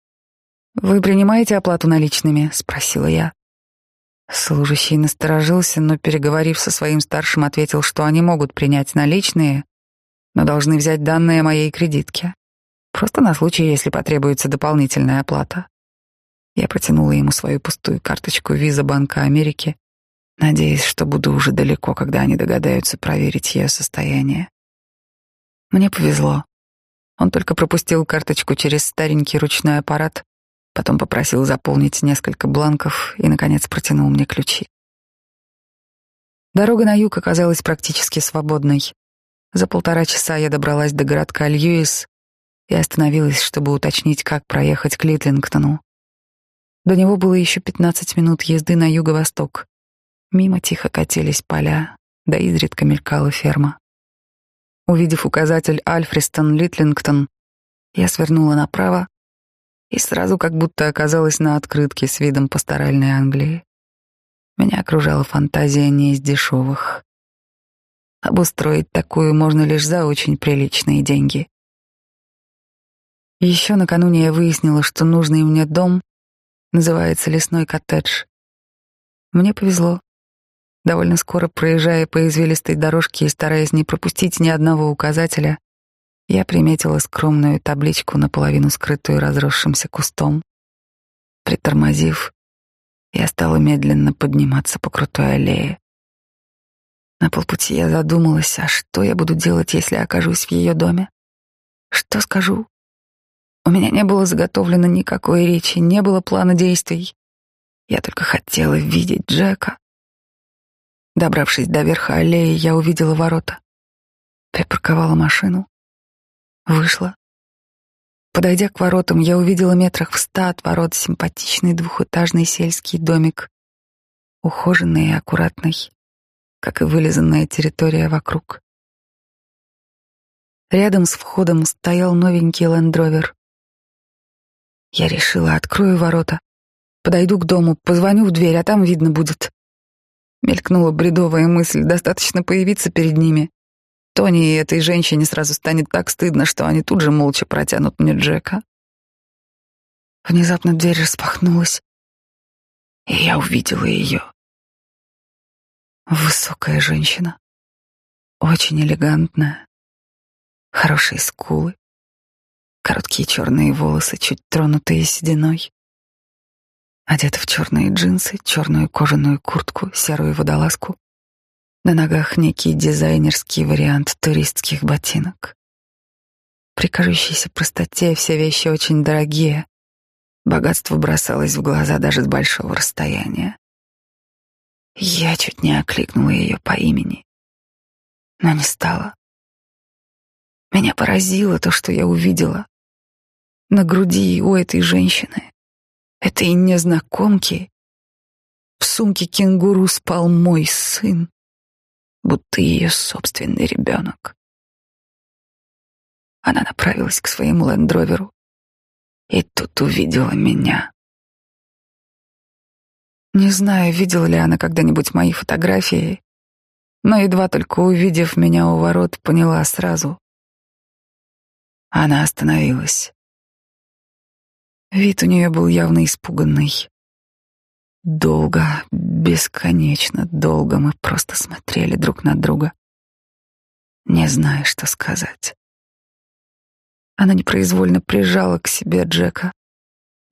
«Вы принимаете оплату наличными?» — спросила я. Служащий насторожился, но, переговорив со своим старшим, ответил, что они могут принять наличные, но должны взять данные моей кредитке. Просто на случай, если потребуется дополнительная оплата. Я протянула ему свою пустую карточку виза Банка Америки, надеясь, что буду уже далеко, когда они догадаются проверить ее состояние. Мне повезло. Он только пропустил карточку через старенький ручной аппарат, Потом попросил заполнить несколько бланков и, наконец, протянул мне ключи. Дорога на юг оказалась практически свободной. За полтора часа я добралась до городка Льюис и остановилась, чтобы уточнить, как проехать к Литлингтону. До него было еще пятнадцать минут езды на юго-восток. Мимо тихо катились поля, да изредка мелькала ферма. Увидев указатель Альфристон Литлингтон, я свернула направо и сразу как будто оказалась на открытке с видом пасторальной Англии. Меня окружала фантазия не из дешевых. Обустроить такую можно лишь за очень приличные деньги. Еще накануне я выяснила, что нужный мне дом называется лесной коттедж. Мне повезло. Довольно скоро, проезжая по извилистой дорожке и стараясь не пропустить ни одного указателя, я приметила скромную табличку, наполовину скрытую разросшимся кустом. Притормозив, я стала медленно подниматься по крутой аллее. На полпути я задумалась, а что я буду делать, если окажусь в ее доме? Что скажу? У меня не было заготовлено никакой речи, не было плана действий. Я только хотела видеть Джека. Добравшись до верха аллеи, я увидела ворота. Припарковала машину Вышла. Подойдя к воротам, я увидела метрах в ста от ворот симпатичный двухэтажный сельский домик, ухоженный и аккуратный, как и вылизанная территория вокруг. Рядом с входом стоял новенький лендровер. Я решила, открою ворота, подойду к дому, позвоню в дверь, а там видно будет. Мелькнула бредовая мысль, достаточно появиться перед ними, Тони и этой женщине сразу станет так стыдно, что они тут же молча протянут мне Джека. Внезапно дверь распахнулась, и я увидела ее. Высокая женщина, очень элегантная, хорошие скулы, короткие черные волосы, чуть тронутые сединой. Одета в черные джинсы, черную кожаную куртку, серую водолазку на ногах некий дизайнерский вариант туристских ботинок. При кажущейся простоте все вещи очень дорогие. Богатство бросалось в глаза даже с большого расстояния. Я чуть не окликнула ее по имени, но не стала. Меня поразило то, что я увидела. На груди у этой женщины, этой незнакомки, в сумке кенгуру спал мой сын будто ее собственный ребенок. Она направилась к своему лендроверу и тут увидела меня. Не знаю, видела ли она когда-нибудь мои фотографии, но едва только увидев меня у ворот, поняла сразу. Она остановилась. Вид у нее был явно испуганный. Долго, бесконечно долго мы просто смотрели друг на друга, не зная, что сказать. Она непроизвольно прижала к себе Джека,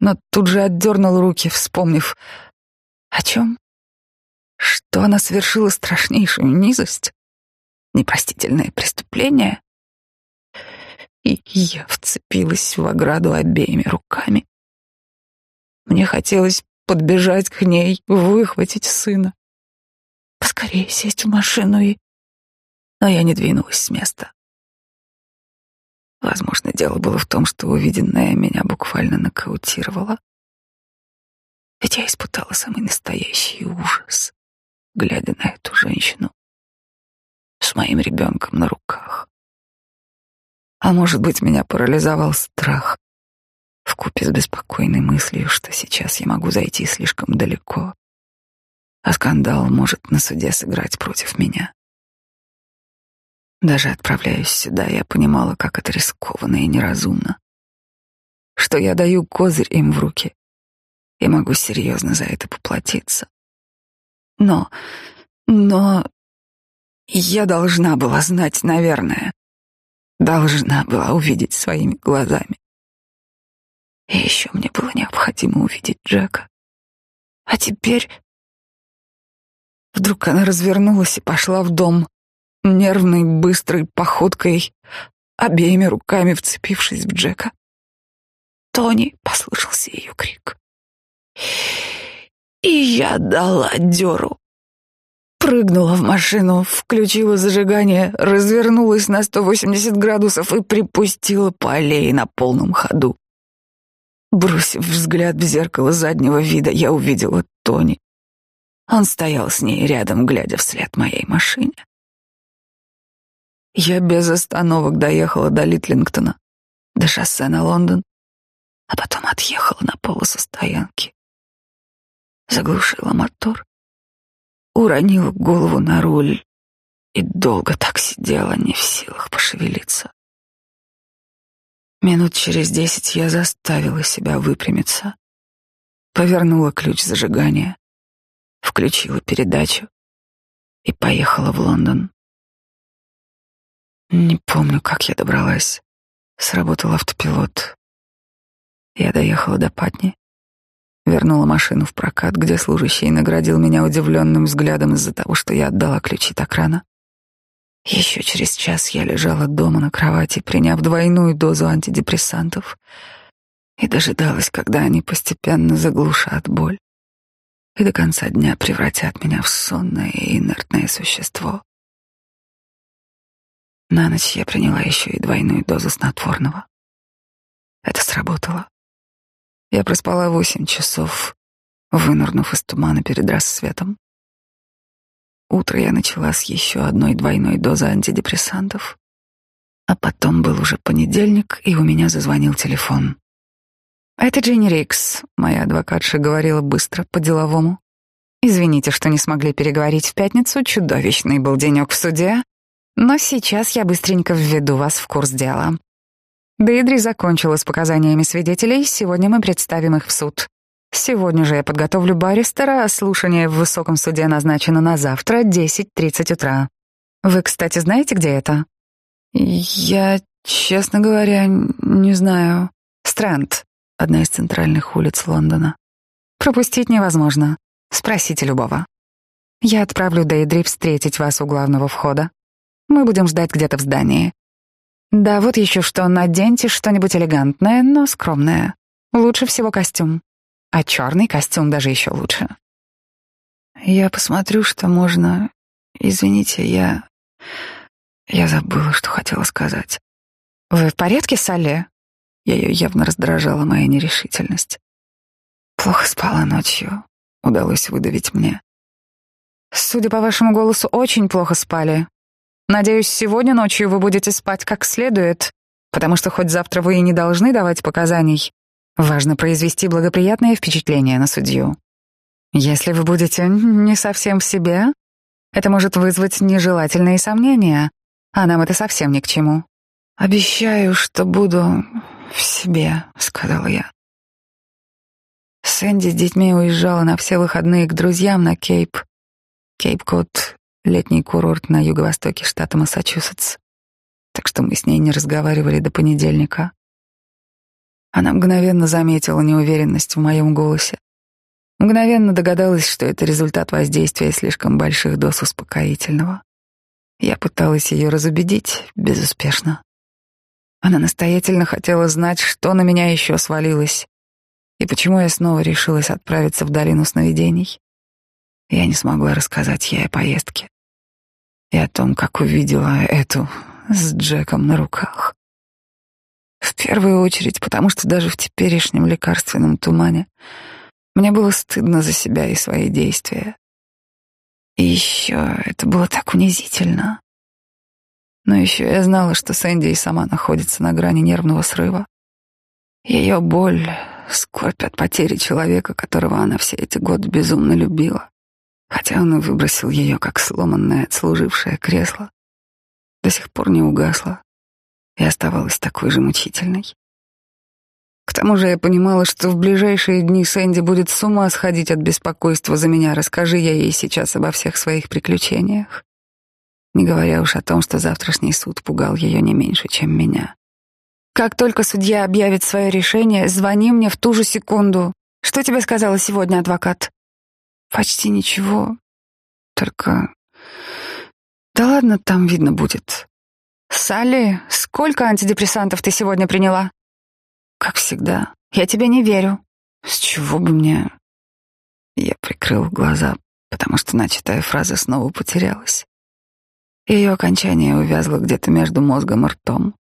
но тут же отдернула руки, вспомнив о чем? Что она совершила страшнейшую низость? непростительное преступление. И я вцепилась в ограду обеими руками. Мне хотелось подбежать к ней, выхватить сына. Поскорее сесть в машину и... Но я не двинулась с места. Возможно, дело было в том, что увиденное меня буквально нокаутировало. Ведь я испытала самый настоящий ужас, глядя на эту женщину с моим ребенком на руках. А может быть, меня парализовал страх вкупе с беспокойной мыслью, что сейчас я могу зайти слишком далеко, а скандал может на суде сыграть против меня. Даже отправляясь сюда, я понимала, как это рискованно и неразумно, что я даю козырь им в руки и могу серьезно за это поплатиться. Но, но я должна была знать, наверное, должна была увидеть своими глазами. И еще мне было необходимо увидеть Джека. А теперь... Вдруг она развернулась и пошла в дом, нервной, быстрой походкой, обеими руками вцепившись в Джека. «Тони!» — послышался ее крик. И я дала дёру. Прыгнула в машину, включила зажигание, развернулась на 180 градусов и припустила по аллее на полном ходу. Бросив взгляд в зеркало заднего вида, я увидела Тони. Он стоял с ней рядом, глядя вслед моей машине. Я без остановок доехала до Литлингтона, до шоссе на Лондон, а потом отъехала на полосу стоянки. Заглушила мотор, уронила голову на руль и долго так сидела, не в силах пошевелиться. Минут через десять я заставила себя выпрямиться, повернула ключ зажигания, включила передачу и поехала в Лондон. Не помню, как я добралась. Сработал автопилот. Я доехала до Патни, вернула машину в прокат, где служащий наградил меня удивленным взглядом из-за того, что я отдала ключи так рано. Еще через час я лежала дома на кровати, приняв двойную дозу антидепрессантов, и дожидалась, когда они постепенно заглушат боль и до конца дня превратят меня в сонное и инертное существо. На ночь я приняла еще и двойную дозу снотворного. Это сработало. Я проспала восемь часов, вынырнув из тумана перед рассветом. Утро я начала с еще одной двойной дозы антидепрессантов. А потом был уже понедельник, и у меня зазвонил телефон. «Это Дженни Рикс», — моя адвокатша говорила быстро, по-деловому. «Извините, что не смогли переговорить в пятницу, чудовищный был денек в суде, но сейчас я быстренько введу вас в курс дела. Дейдри закончила с показаниями свидетелей, сегодня мы представим их в суд. Сегодня же я подготовлю баристера, а слушание в высоком суде назначено на завтра, 10.30 утра. Вы, кстати, знаете, где это? Я, честно говоря, не знаю. Стрэнд, одна из центральных улиц Лондона. Пропустить невозможно. Спросите любого. Я отправлю Дейдри встретить вас у главного входа. Мы будем ждать где-то в здании. Да, вот еще что, наденьте что-нибудь элегантное, но скромное. Лучше всего костюм а черный костюм даже еще лучше. Я посмотрю, что можно. Извините, я... Я забыла, что хотела сказать. Вы в порядке, Салли? Ее явно раздражала моя нерешительность. Плохо спала ночью. Удалось выдавить мне. Судя по вашему голосу, очень плохо спали. Надеюсь, сегодня ночью вы будете спать как следует, потому что хоть завтра вы и не должны давать показаний, Важно произвести благоприятное впечатление на судью. Если вы будете не совсем в себе, это может вызвать нежелательные сомнения, а нам это совсем ни к чему. «Обещаю, что буду в себе», — сказала я. Сэнди с детьми уезжала на все выходные к друзьям на Кейп. Кейп-Кот — летний курорт на юго-востоке штата Массачусетс. Так что мы с ней не разговаривали до понедельника. Она мгновенно заметила неуверенность в моем голосе. Мгновенно догадалась, что это результат воздействия слишком больших доз успокоительного. Я пыталась ее разубедить, безуспешно. Она настоятельно хотела знать, что на меня еще свалилось, и почему я снова решилась отправиться в долину сновидений. Я не смогла рассказать ей о поездке и о том, как увидела эту с Джеком на руках. В первую очередь, потому что даже в теперешнем лекарственном тумане мне было стыдно за себя и свои действия. И еще это было так унизительно. Но еще я знала, что Сэнди и сама находится на грани нервного срыва. Ее боль, скорбь от потери человека, которого она все эти годы безумно любила, хотя он и выбросил ее, как сломанное, отслужившее кресло, до сих пор не угасла и оставалась такой же мучительной. К тому же я понимала, что в ближайшие дни Сэнди будет с ума сходить от беспокойства за меня, расскажи я ей сейчас обо всех своих приключениях. Не говоря уж о том, что завтрашний суд пугал ее не меньше, чем меня. Как только судья объявит свое решение, звони мне в ту же секунду. Что тебе сказала сегодня адвокат? Почти ничего. Только... Да ладно, там видно будет. Салли, сколько антидепрессантов ты сегодня приняла? Как всегда. Я тебе не верю. С чего бы мне... Я прикрыл глаза, потому что начатая фраза снова потерялась. Ее окончание увязло где-то между мозгом и ртом.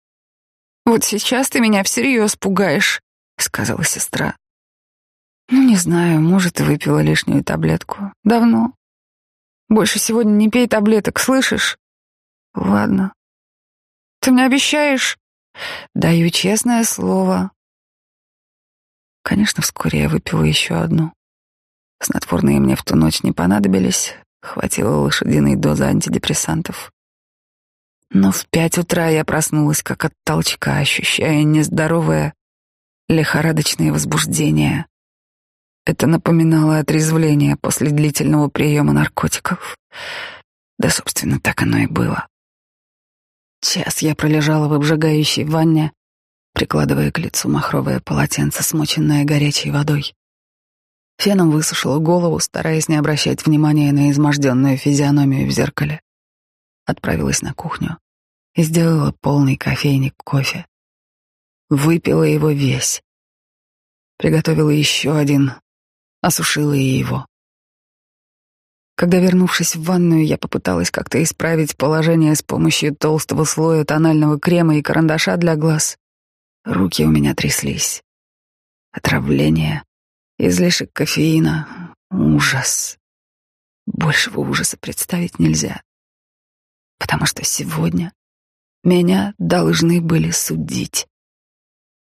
«Вот сейчас ты меня всерьез пугаешь», — сказала сестра. «Ну, не знаю, может, и выпила лишнюю таблетку. Давно. Больше сегодня не пей таблеток, слышишь? Ладно. Ты мне обещаешь? Даю честное слово. Конечно, вскоре я выпила еще одну. Снотворные мне в ту ночь не понадобились, хватило лошадиной дозы антидепрессантов. Но в пять утра я проснулась как от толчка, ощущая нездоровое, лихорадочное возбуждение. Это напоминало отрезвление после длительного приема наркотиков. Да, собственно, так оно и было. Час я пролежала в обжигающей ванне, прикладывая к лицу махровое полотенце, смоченное горячей водой. Феном высушила голову, стараясь не обращать внимания на изможденную физиономию в зеркале. Отправилась на кухню и сделала полный кофейник кофе. Выпила его весь. Приготовила еще один, осушила и его. Когда, вернувшись в ванную, я попыталась как-то исправить положение с помощью толстого слоя тонального крема и карандаша для глаз, Руки у меня тряслись. Отравление, излишек кофеина, ужас. Большего ужаса представить нельзя. Потому что сегодня меня должны были судить.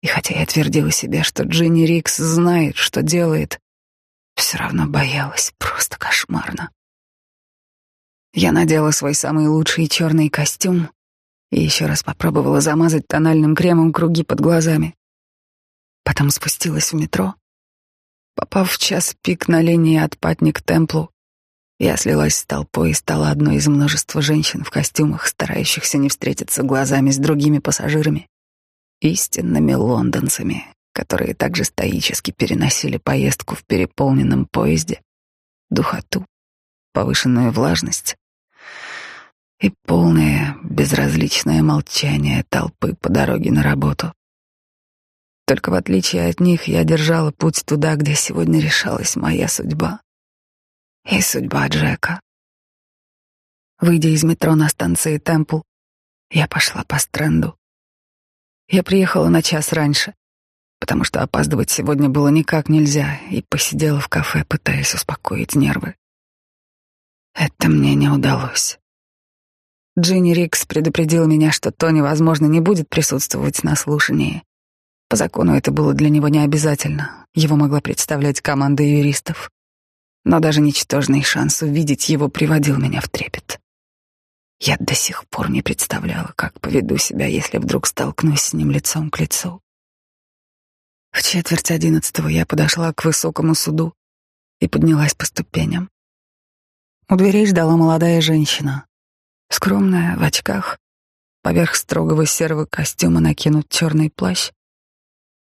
И хотя я твердила себе, что Джинни Рикс знает, что делает, все равно боялась просто кошмарно. Я надела свой самый лучший черный костюм, и еще раз попробовала замазать тональным кремом круги под глазами. Потом спустилась в метро. Попав в час пик на линии от Патни к Темплу, я слилась с толпой и стала одной из множества женщин в костюмах, старающихся не встретиться глазами с другими пассажирами, истинными лондонцами, которые также стоически переносили поездку в переполненном поезде, духоту, повышенную влажность и полное безразличное молчание толпы по дороге на работу. Только в отличие от них я держала путь туда, где сегодня решалась моя судьба и судьба Джека. Выйдя из метро на станции Темпл, я пошла по стренду. Я приехала на час раньше, потому что опаздывать сегодня было никак нельзя, и посидела в кафе, пытаясь успокоить нервы. Это мне не удалось. Джинни Рикс предупредил меня, что Тони, возможно, не будет присутствовать на слушании. По закону это было для него не обязательно. Его могла представлять команда юристов. Но даже ничтожный шанс увидеть его приводил меня в трепет. Я до сих пор не представляла, как поведу себя, если вдруг столкнусь с ним лицом к лицу. В четверть одиннадцатого я подошла к высокому суду и поднялась по ступеням. У дверей ждала молодая женщина. Скромная, в очках, поверх строгого серого костюма накинут черный плащ.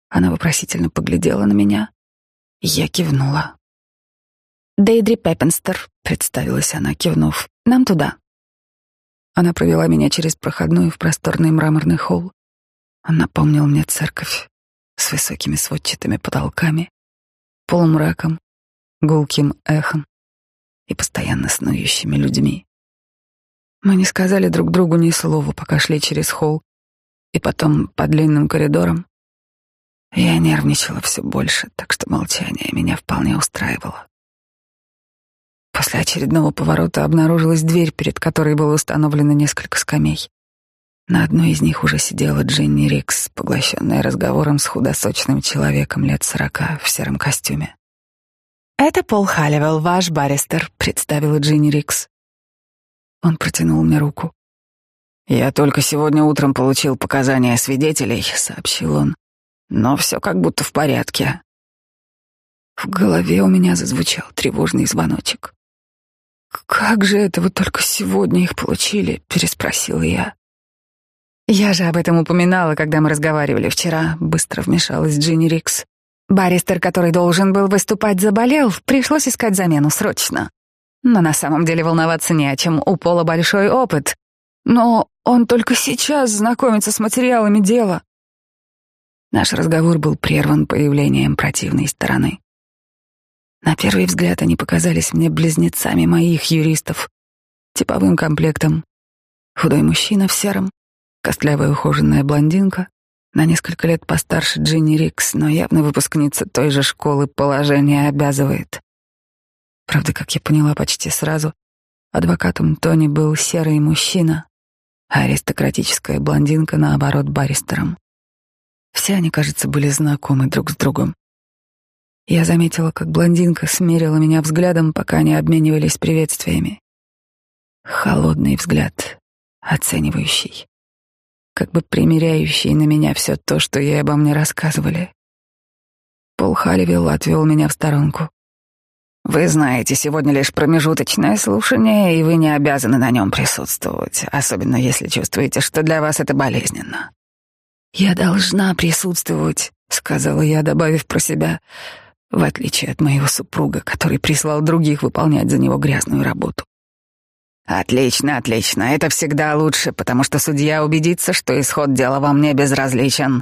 Она вопросительно поглядела на меня, и я кивнула. «Дейдри Пеппенстер», — представилась она, кивнув, — «нам туда». Она провела меня через проходную в просторный мраморный холл. Он напомнил мне церковь с высокими сводчатыми потолками, полумраком, гулким эхом и постоянно снующими людьми. Мы не сказали друг другу ни слова, пока шли через холл, и потом по длинным коридорам. Я нервничала все больше, так что молчание меня вполне устраивало. После очередного поворота обнаружилась дверь, перед которой было установлено несколько скамей. На одной из них уже сидела Дженни Рикс, поглощенная разговором с худосочным человеком лет сорока в сером костюме. «Это Пол Халливелл, ваш баристер», — представила Дженни Рикс. Он протянул мне руку. «Я только сегодня утром получил показания свидетелей», — сообщил он. «Но все как будто в порядке». В голове у меня зазвучал тревожный звоночек. «Как же это вы только сегодня их получили?» — переспросила я. «Я же об этом упоминала, когда мы разговаривали вчера», — быстро вмешалась Джинни Рикс. «Баристер, который должен был выступать, заболел, пришлось искать замену срочно. Но на самом деле волноваться не о чем, у Пола большой опыт. Но он только сейчас знакомится с материалами дела». Наш разговор был прерван появлением противной стороны. На первый взгляд они показались мне близнецами моих юристов, типовым комплектом. Худой мужчина в сером, костлявая ухоженная блондинка, на несколько лет постарше Джинни Рикс, но явно выпускница той же школы положение обязывает. Правда, как я поняла почти сразу, адвокатом Тони был серый мужчина, а аристократическая блондинка, наоборот, баристером. Все они, кажется, были знакомы друг с другом. Я заметила, как блондинка смерила меня взглядом, пока они обменивались приветствиями. Холодный взгляд, оценивающий, как бы примеряющий на меня все то, что ей обо мне рассказывали. Пол Халивилл отвел меня в сторонку. «Вы знаете, сегодня лишь промежуточное слушание, и вы не обязаны на нем присутствовать, особенно если чувствуете, что для вас это болезненно». «Я должна присутствовать», — сказала я, добавив про себя, — в отличие от моего супруга, который прислал других выполнять за него грязную работу. Отлично, отлично. Это всегда лучше, потому что судья убедится, что исход дела вам не безразличен.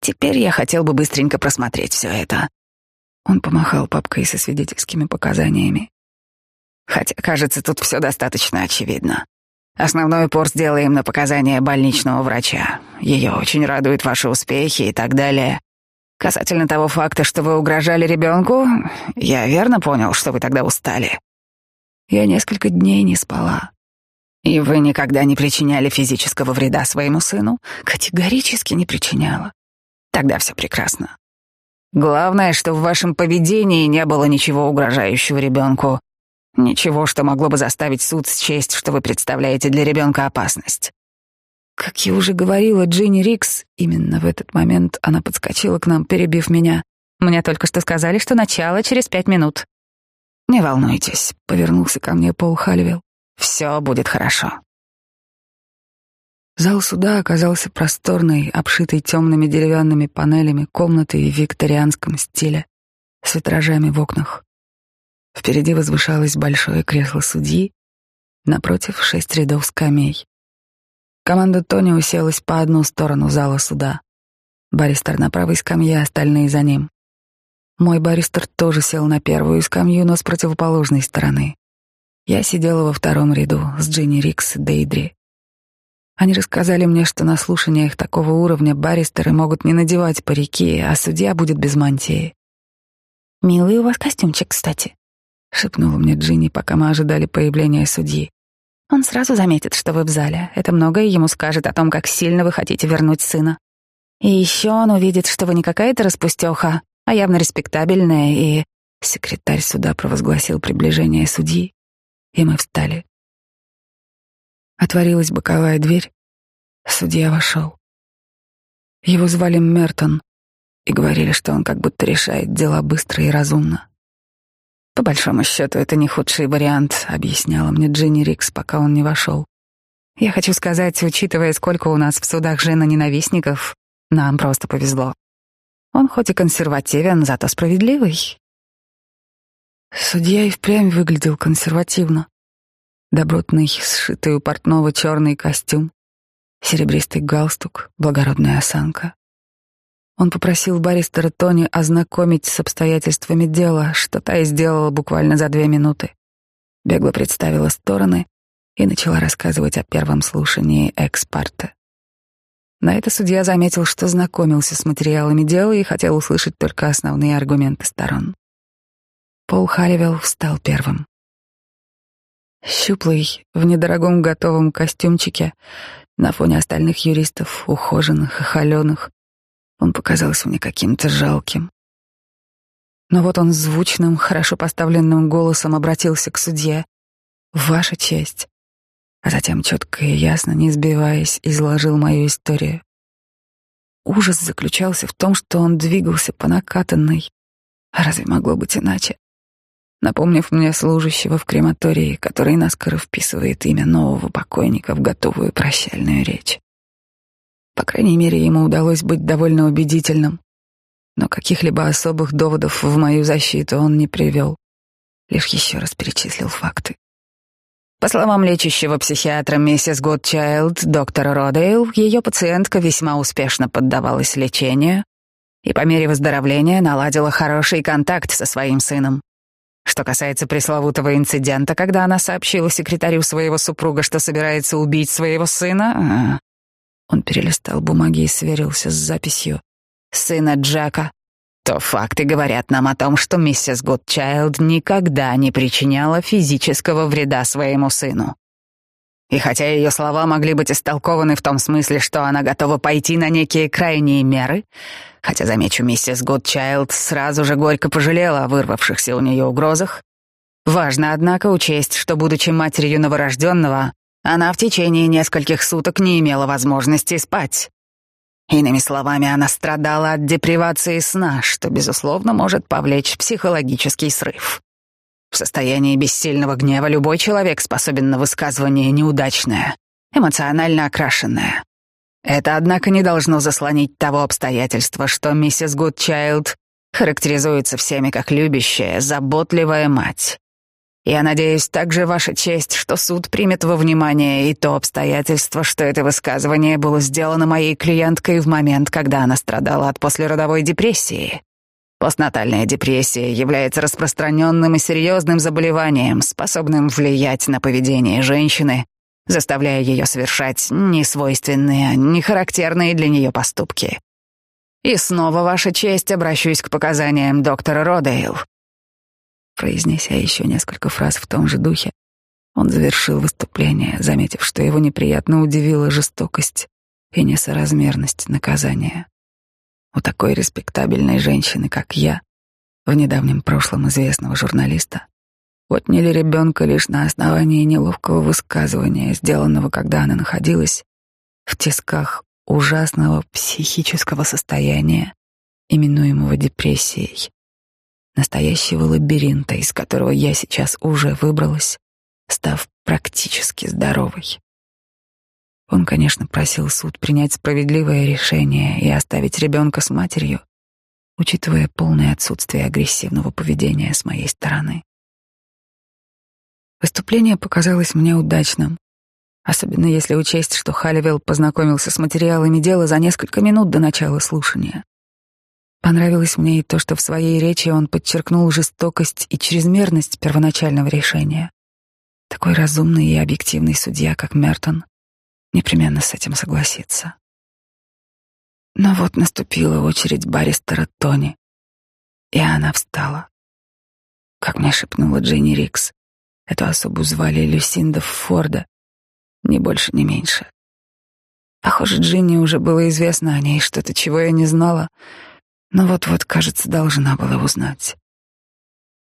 Теперь я хотел бы быстренько просмотреть все это. Он помахал папкой со свидетельскими показаниями. Хотя, кажется, тут все достаточно очевидно. Основной упор сделаем на показания больничного врача. Ее очень радуют ваши успехи и так далее. Касательно того факта, что вы угрожали ребенку, я верно понял, что вы тогда устали. Я несколько дней не спала. И вы никогда не причиняли физического вреда своему сыну? Категорически не причиняла. Тогда все прекрасно. Главное, что в вашем поведении не было ничего угрожающего ребенку. Ничего, что могло бы заставить суд счесть, что вы представляете для ребенка опасность. Как я уже говорила, Джинни Рикс, именно в этот момент она подскочила к нам, перебив меня. Мне только что сказали, что начало через пять минут. Не волнуйтесь, повернулся ко мне Пол Халивилл. Все будет хорошо. Зал суда оказался просторной, обшитой темными деревянными панелями комнатой в викторианском стиле, с витражами в окнах. Впереди возвышалось большое кресло судьи, напротив шесть рядов скамей. Команда Тони уселась по одну сторону зала суда. Баристер на правой скамье, остальные за ним. Мой баристер тоже сел на первую скамью, но с противоположной стороны. Я сидела во втором ряду с Джинни Рикс и Дейдри. Они рассказали мне, что на слушаниях такого уровня баристеры могут не надевать парики, а судья будет без мантии. «Милый у вас костюмчик, кстати», — шепнула мне Джинни, пока мы ожидали появления судьи. Он сразу заметит, что вы в зале. Это многое ему скажет о том, как сильно вы хотите вернуть сына. И еще он увидит, что вы не какая-то распустеха, а явно респектабельная, и... Секретарь суда провозгласил приближение судьи, и мы встали. Отворилась боковая дверь, судья вошел. Его звали Мертон, и говорили, что он как будто решает дела быстро и разумно. По большому счету, это не худший вариант, объясняла мне Джинни Рикс, пока он не вошел. Я хочу сказать, учитывая, сколько у нас в судах жена-ненавистников, нам просто повезло. Он хоть и консервативен, зато справедливый. Судья и впрямь выглядел консервативно. Добротный, сшитый у портного черный костюм, серебристый галстук, благородная осанка. Он попросил баристера Тони ознакомить с обстоятельствами дела, что та и сделала буквально за две минуты. Бегло представила стороны и начала рассказывать о первом слушании экспарта. На это судья заметил, что знакомился с материалами дела и хотел услышать только основные аргументы сторон. Пол Харривелл встал первым. Щуплый, в недорогом готовом костюмчике, на фоне остальных юристов, ухоженных и холеных, он показался мне каким-то жалким. Но вот он звучным, хорошо поставленным голосом обратился к судье. «Ваша честь». А затем четко и ясно, не сбиваясь, изложил мою историю. Ужас заключался в том, что он двигался по накатанной. А разве могло быть иначе? напомнив мне служащего в крематории, который наскоро вписывает имя нового покойника в готовую прощальную речь. По крайней мере, ему удалось быть довольно убедительным, но каких-либо особых доводов в мою защиту он не привел, лишь еще раз перечислил факты. По словам лечащего психиатра миссис Годчайлд, доктора Родейл, ее пациентка весьма успешно поддавалась лечению и по мере выздоровления наладила хороший контакт со своим сыном. Что касается пресловутого инцидента, когда она сообщила секретарю своего супруга, что собирается убить своего сына, а, он перелистал бумаги и сверился с записью сына Джека, то факты говорят нам о том, что миссис Гудчайлд никогда не причиняла физического вреда своему сыну. И хотя ее слова могли быть истолкованы в том смысле, что она готова пойти на некие крайние меры, хотя, замечу, миссис Гудчайлд сразу же горько пожалела о вырвавшихся у нее угрозах, важно, однако, учесть, что, будучи матерью новорожденного, она в течение нескольких суток не имела возможности спать. Иными словами, она страдала от депривации сна, что, безусловно, может повлечь психологический срыв. В состоянии бессильного гнева любой человек способен на высказывание неудачное, эмоционально окрашенное. Это, однако, не должно заслонить того обстоятельства, что миссис Гудчайлд характеризуется всеми как любящая, заботливая мать. Я надеюсь также, Ваша честь, что суд примет во внимание и то обстоятельство, что это высказывание было сделано моей клиенткой в момент, когда она страдала от послеродовой депрессии. Постнатальная депрессия является распространенным и серьезным заболеванием, способным влиять на поведение женщины, заставляя ее совершать несвойственные, нехарактерные для нее поступки. И снова, Ваша честь, обращусь к показаниям доктора Родейл. Произнеся еще несколько фраз в том же духе, он завершил выступление, заметив, что его неприятно удивила жестокость и несоразмерность наказания. У такой респектабельной женщины, как я, в недавнем прошлом известного журналиста, отняли ребенка лишь на основании неловкого высказывания, сделанного, когда она находилась в тисках ужасного психического состояния, именуемого депрессией, настоящего лабиринта, из которого я сейчас уже выбралась, став практически здоровой. Он, конечно, просил суд принять справедливое решение и оставить ребенка с матерью, учитывая полное отсутствие агрессивного поведения с моей стороны. Выступление показалось мне удачным, особенно если учесть, что Халливелл познакомился с материалами дела за несколько минут до начала слушания. Понравилось мне и то, что в своей речи он подчеркнул жестокость и чрезмерность первоначального решения. Такой разумный и объективный судья, как Мертон, непременно с этим согласится. Но вот наступила очередь баристера Тони, и она встала. Как мне шепнула Дженни Рикс, эту особу звали Люсинда Форда, ни больше, ни меньше. Похоже, Джинни уже было известно о ней что-то, чего я не знала, но вот-вот, кажется, должна была узнать.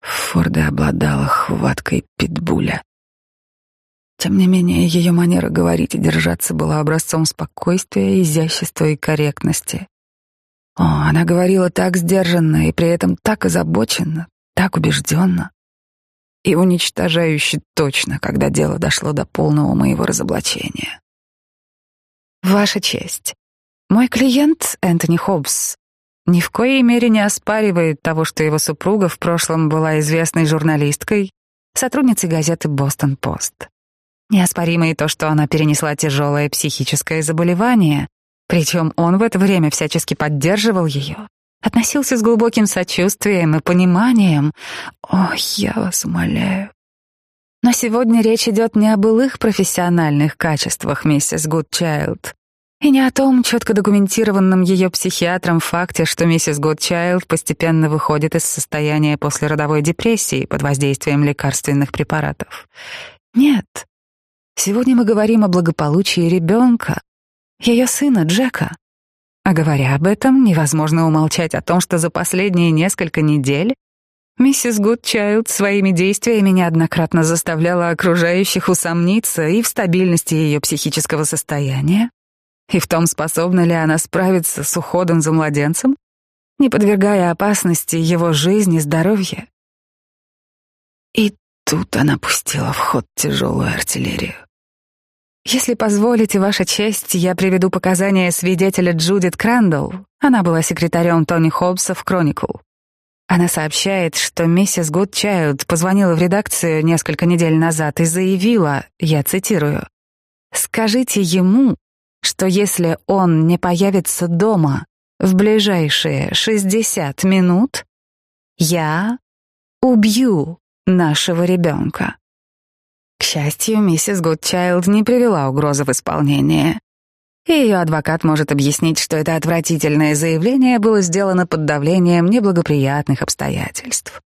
Форда обладала хваткой питбуля. Тем не менее, ее манера говорить и держаться была образцом спокойствия, изящества и корректности. О, она говорила так сдержанно и при этом так озабоченно, так убежденно и уничтожающе точно, когда дело дошло до полного моего разоблачения. Ваша честь, мой клиент Энтони Хоббс ни в коей мере не оспаривает того, что его супруга в прошлом была известной журналисткой, сотрудницей газеты «Бостон-Пост». Неоспоримо и то, что она перенесла тяжелое психическое заболевание, причем он в это время всячески поддерживал ее, относился с глубоким сочувствием и пониманием. О, я вас умоляю. Но сегодня речь идет не о былых профессиональных качествах миссис Гудчайлд и не о том четко документированном ее психиатром факте, что миссис Гудчайлд постепенно выходит из состояния послеродовой депрессии под воздействием лекарственных препаратов. Нет. Сегодня мы говорим о благополучии ребенка, ее сына Джека. А говоря об этом, невозможно умолчать о том, что за последние несколько недель миссис Гудчайлд своими действиями неоднократно заставляла окружающих усомниться и в стабильности ее психического состояния, и в том, способна ли она справиться с уходом за младенцем, не подвергая опасности его жизни и здоровья. И тут она пустила в ход тяжелую артиллерию. Если позволите, Ваша честь, я приведу показания свидетеля Джудит Крэндалл. Она была секретарем Тони Хоббса в «Кроникл». Она сообщает, что миссис Гудчайлд позвонила в редакцию несколько недель назад и заявила, я цитирую, «Скажите ему, что если он не появится дома в ближайшие 60 минут, я убью нашего ребенка». К счастью, миссис Гудчайлд не привела угрозы в исполнение. И ее адвокат может объяснить, что это отвратительное заявление было сделано под давлением неблагоприятных обстоятельств.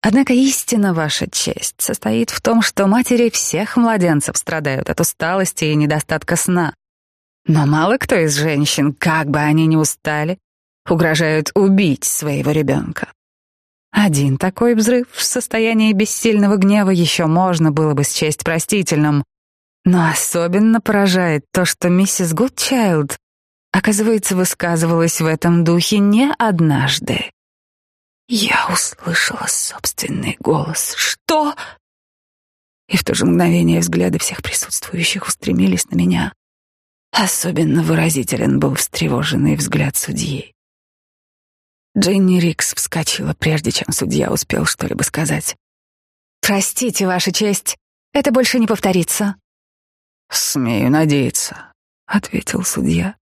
Однако истина, ваша честь, состоит в том, что матери всех младенцев страдают от усталости и недостатка сна. Но мало кто из женщин, как бы они ни устали, угрожают убить своего ребенка. Один такой взрыв в состоянии бессильного гнева еще можно было бы счесть простительным. Но особенно поражает то, что миссис Гудчайлд, оказывается, высказывалась в этом духе не однажды. Я услышала собственный голос. «Что?» И в то же мгновение взгляды всех присутствующих устремились на меня. Особенно выразителен был встревоженный взгляд судьи. Дженни Рикс вскочила, прежде чем судья успел что-либо сказать. «Простите, Ваша честь, это больше не повторится». «Смею надеяться», — ответил судья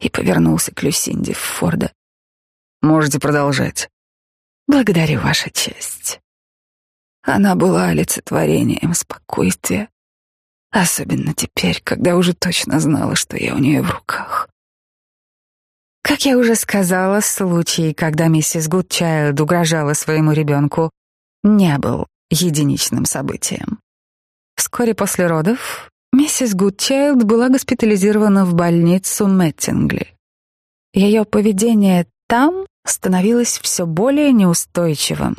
и повернулся к Люсинде Форда. «Можете продолжать». «Благодарю, Ваша честь». Она была олицетворением спокойствия, особенно теперь, когда уже точно знала, что я у нее в руках. Как я уже сказала, случай, когда миссис Гудчайлд угрожала своему ребенку, не был единичным событием. Вскоре после родов миссис Гудчайлд была госпитализирована в больницу Мэттингли. Ее поведение там становилось все более неустойчивым.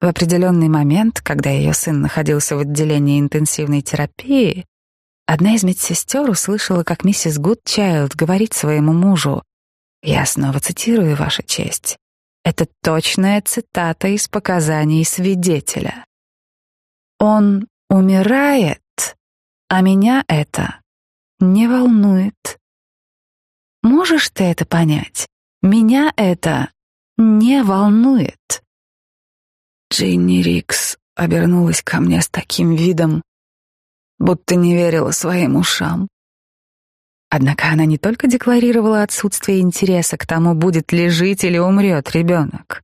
В определенный момент, когда ее сын находился в отделении интенсивной терапии, одна из медсестер услышала, как миссис Гудчайлд говорит своему мужу, я снова цитирую, Ваша честь. Это точная цитата из показаний свидетеля. Он умирает, а меня это не волнует. Можешь ты это понять? Меня это не волнует. Джинни Рикс обернулась ко мне с таким видом, будто не верила своим ушам. Однако она не только декларировала отсутствие интереса к тому, будет ли жить или умрет ребенок.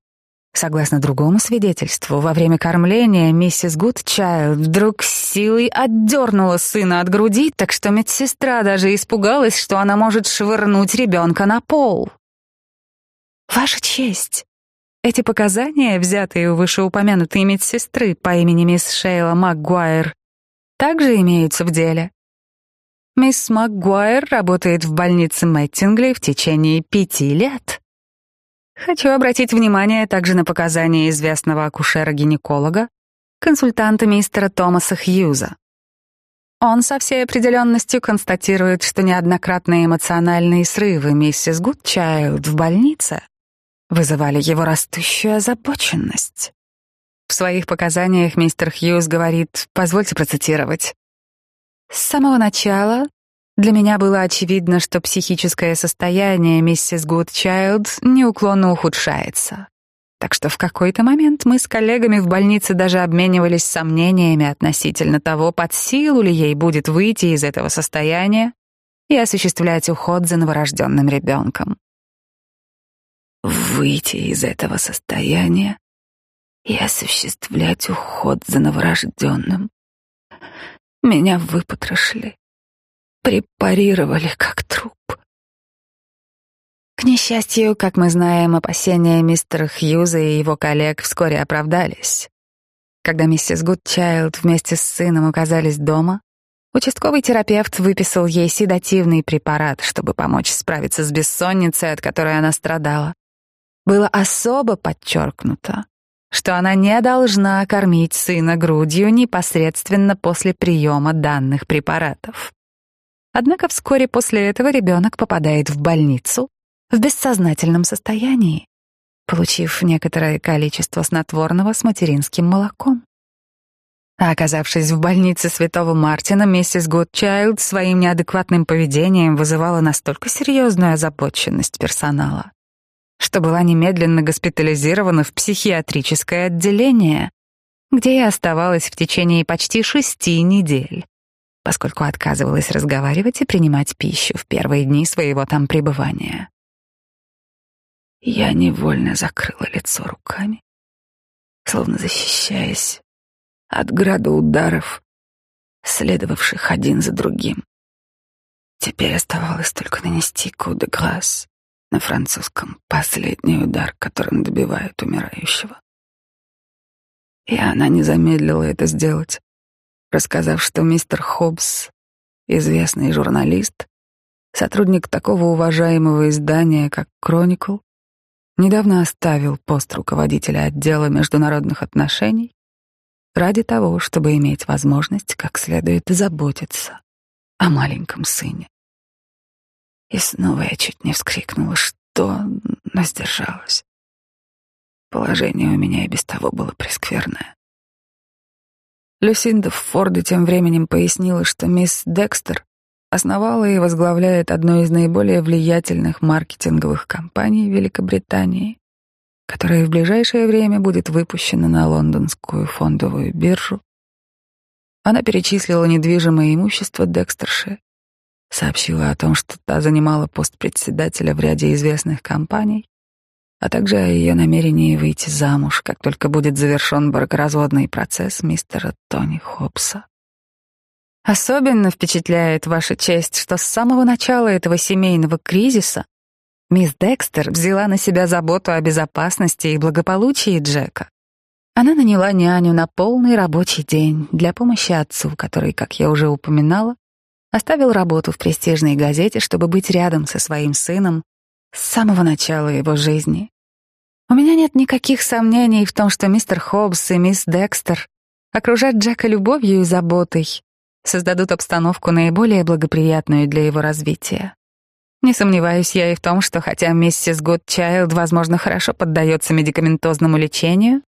Согласно другому свидетельству, во время кормления миссис Гудчайлд вдруг силой отдернула сына от груди, так что медсестра даже испугалась, что она может швырнуть ребенка на пол. «Ваша честь!» Эти показания, взятые у вышеупомянутой медсестры по имени мисс Шейла МакГуайр, также имеются в деле. Мисс МакГуайр работает в больнице Мэттингли в течение пяти лет. Хочу обратить внимание также на показания известного акушера-гинеколога, консультанта мистера Томаса Хьюза. Он со всей определенностью констатирует, что неоднократные эмоциональные срывы миссис Гудчайлд в больнице вызывали его растущую озабоченность. В своих показаниях мистер Хьюз говорит, позвольте процитировать, с самого начала для меня было очевидно, что психическое состояние миссис Гудчайлд неуклонно ухудшается. Так что в какой-то момент мы с коллегами в больнице даже обменивались сомнениями относительно того, под силу ли ей будет выйти из этого состояния и осуществлять уход за новорожденным ребенком. Выйти из этого состояния и осуществлять уход за новорожденным. Меня выпотрошили, препарировали как труп. К несчастью, как мы знаем, опасения мистера Хьюза и его коллег вскоре оправдались. Когда миссис Гудчайлд вместе с сыном оказались дома, участковый терапевт выписал ей седативный препарат, чтобы помочь справиться с бессонницей, от которой она страдала. Было особо подчеркнуто, что она не должна кормить сына грудью непосредственно после приема данных препаратов. Однако вскоре после этого ребенок попадает в больницу в бессознательном состоянии, получив некоторое количество снотворного с материнским молоком. А оказавшись в больнице Святого Мартина, миссис Гудчайлд своим неадекватным поведением вызывала настолько серьезную озабоченность персонала, что была немедленно госпитализирована в психиатрическое отделение, где и оставалась в течение почти шести недель, поскольку отказывалась разговаривать и принимать пищу в первые дни своего там пребывания. Я невольно закрыла лицо руками, словно защищаясь от града ударов, следовавших один за другим. Теперь оставалось только нанести ку де грас на французском последний удар, которым добивают умирающего. И она не замедлила это сделать, рассказав, что мистер Хоббс, известный журналист, сотрудник такого уважаемого издания, как «Кроникл», недавно оставил пост руководителя отдела международных отношений ради того, чтобы иметь возможность как следует заботиться о маленьком сыне. И снова я чуть не вскрикнула, что, но сдержалась. Положение у меня и без того было прескверное. Люсинда Форда тем временем пояснила, что мисс Декстер основала и возглавляет одну из наиболее влиятельных маркетинговых компаний Великобритании, которая в ближайшее время будет выпущена на лондонскую фондовую биржу. Она перечислила недвижимое имущество Декстерши, сообщила о том, что та занимала пост председателя в ряде известных компаний, а также о ее намерении выйти замуж, как только будет завершен бракоразводный процесс мистера Тони Хоббса. Особенно впечатляет ваша честь, что с самого начала этого семейного кризиса мисс Декстер взяла на себя заботу о безопасности и благополучии Джека. Она наняла няню на полный рабочий день для помощи отцу, который, как я уже упоминала, оставил работу в престижной газете, чтобы быть рядом со своим сыном с самого начала его жизни. У меня нет никаких сомнений в том, что мистер Хоббс и мисс Декстер окружат Джека любовью и заботой, создадут обстановку наиболее благоприятную для его развития. Не сомневаюсь я и в том, что хотя миссис Годчайлд, возможно, хорошо поддается медикаментозному лечению,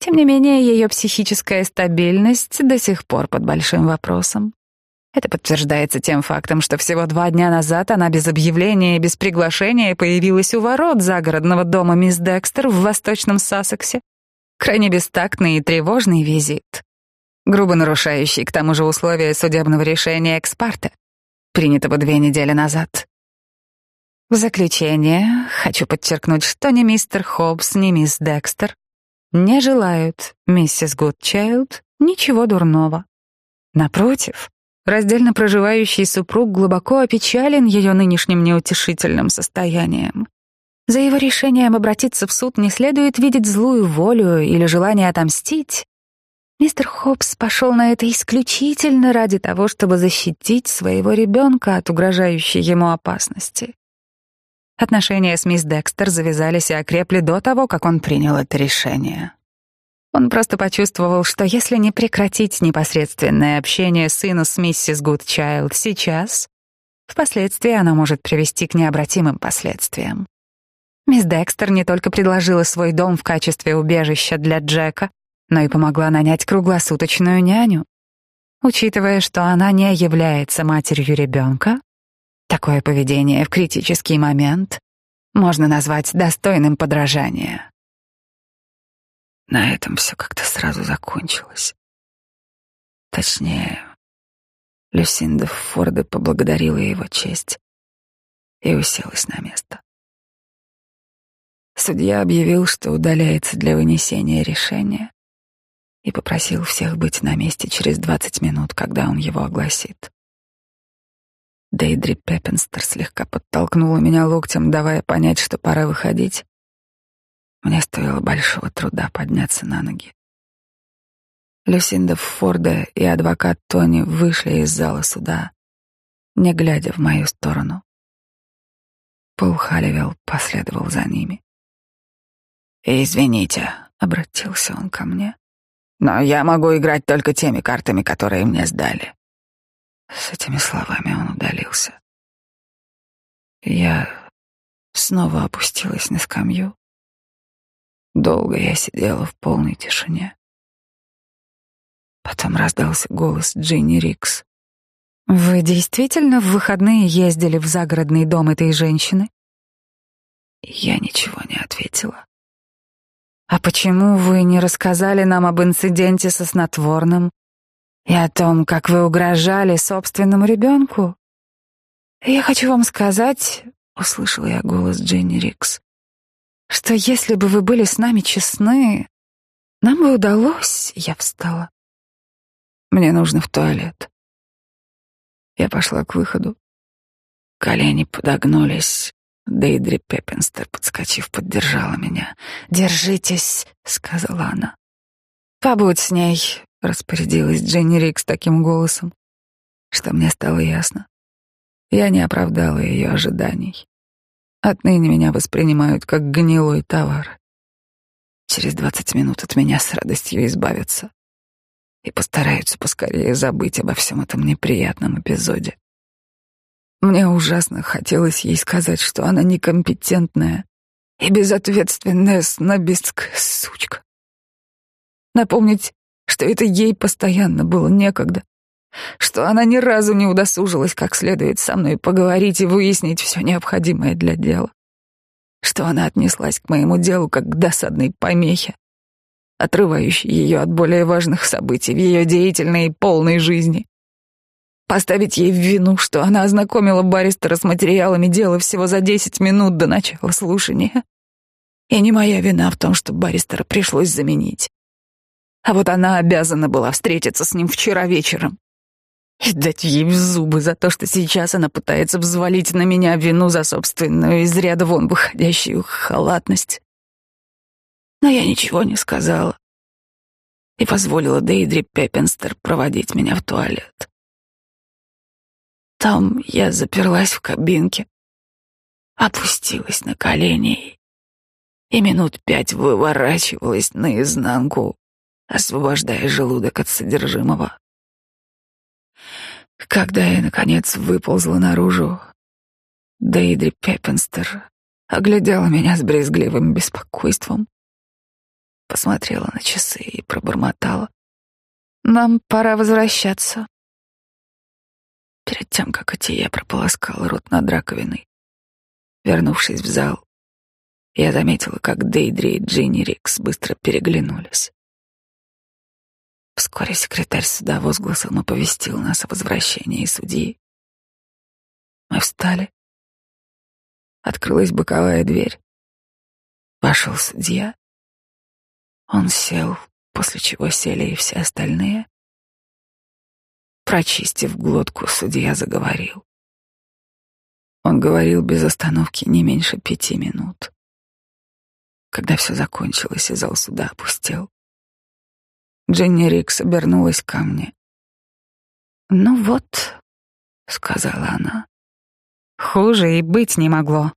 тем не менее ее психическая стабильность до сих пор под большим вопросом. Это подтверждается тем фактом, что всего два дня назад она без объявления и без приглашения появилась у ворот загородного дома мисс Декстер в Восточном Сассексе. Крайне бестактный и тревожный визит грубо нарушающий к тому же условия судебного решения экспарта, принятого две недели назад. В заключение хочу подчеркнуть, что ни мистер Хоббс, ни мисс Декстер не желают миссис Гудчайлд ничего дурного. Напротив, раздельно проживающий супруг глубоко опечален ее нынешним неутешительным состоянием. За его решением обратиться в суд не следует видеть злую волю или желание отомстить, Мистер Хопс пошел на это исключительно ради того, чтобы защитить своего ребенка от угрожающей ему опасности. Отношения с мисс Декстер завязались и окрепли до того, как он принял это решение. Он просто почувствовал, что если не прекратить непосредственное общение сына с миссис Гудчайлд сейчас, впоследствии оно может привести к необратимым последствиям. Мисс Декстер не только предложила свой дом в качестве убежища для Джека, но и помогла нанять круглосуточную няню. Учитывая, что она не является матерью ребенка, такое поведение в критический момент можно назвать достойным подражания. На этом все как-то сразу закончилось. Точнее, Люсинда Форда поблагодарила его честь и уселась на место. Судья объявил, что удаляется для вынесения решения и попросил всех быть на месте через двадцать минут, когда он его огласит. Дейдри Пеппинстер слегка подтолкнула меня локтем, давая понять, что пора выходить. Мне стоило большого труда подняться на ноги. Люсинда Форда и адвокат Тони вышли из зала суда, не глядя в мою сторону. Пол Халливелл последовал за ними. «Извините», — обратился он ко мне, — «но я могу играть только теми картами, которые мне сдали». С этими словами он удалился. Я снова опустилась на скамью. Долго я сидела в полной тишине. Потом раздался голос Джинни Рикс. «Вы действительно в выходные ездили в загородный дом этой женщины?» Я ничего не ответила. «А почему вы не рассказали нам об инциденте со снотворным и о том, как вы угрожали собственному ребенку?» «Я хочу вам сказать», — услышала я голос Дженни Рикс, «что если бы вы были с нами честны, нам бы удалось...» Я встала. «Мне нужно в туалет». Я пошла к выходу. Колени подогнулись. Дейдри Пеппинстер, подскочив, поддержала меня. «Держитесь», — сказала она. «Побудь с ней», — распорядилась Дженни Рикс таким голосом, что мне стало ясно. Я не оправдала ее ожиданий. Отныне меня воспринимают как гнилой товар. Через двадцать минут от меня с радостью избавятся и постараются поскорее забыть обо всем этом неприятном эпизоде. Мне ужасно хотелось ей сказать, что она некомпетентная и безответственная снобистская сучка. Напомнить, что это ей постоянно было некогда, что она ни разу не удосужилась как следует со мной поговорить и выяснить все необходимое для дела, что она отнеслась к моему делу как к досадной помехе, отрывающей ее от более важных событий в ее деятельной и полной жизни. Поставить ей в вину, что она ознакомила баристера с материалами дела всего за десять минут до начала слушания. И не моя вина в том, что баристера пришлось заменить. А вот она обязана была встретиться с ним вчера вечером и дать ей в зубы за то, что сейчас она пытается взвалить на меня вину за собственную из ряда вон выходящую халатность. Но я ничего не сказала и позволила Дейдри Пеппенстер проводить меня в туалет. Там я заперлась в кабинке, опустилась на колени и минут пять выворачивалась наизнанку, освобождая желудок от содержимого. Когда я, наконец, выползла наружу, Дейдри Пеппенстер оглядела меня с брезгливым беспокойством, посмотрела на часы и пробормотала. «Нам пора возвращаться». Перед тем, как идти, я прополоскал рот над раковиной. Вернувшись в зал, я заметила, как Дейдри и Джинни Рикс быстро переглянулись. Вскоре секретарь суда возгласом оповестил нас о возвращении судьи. Мы встали. Открылась боковая дверь. Вошел судья. Он сел, после чего сели и все остальные. Прочистив глотку, судья заговорил. Он говорил без остановки не меньше пяти минут. Когда все закончилось и зал суда опустел, Дженни Рикс обернулась ко мне. «Ну вот», — сказала она, — «хуже и быть не могло.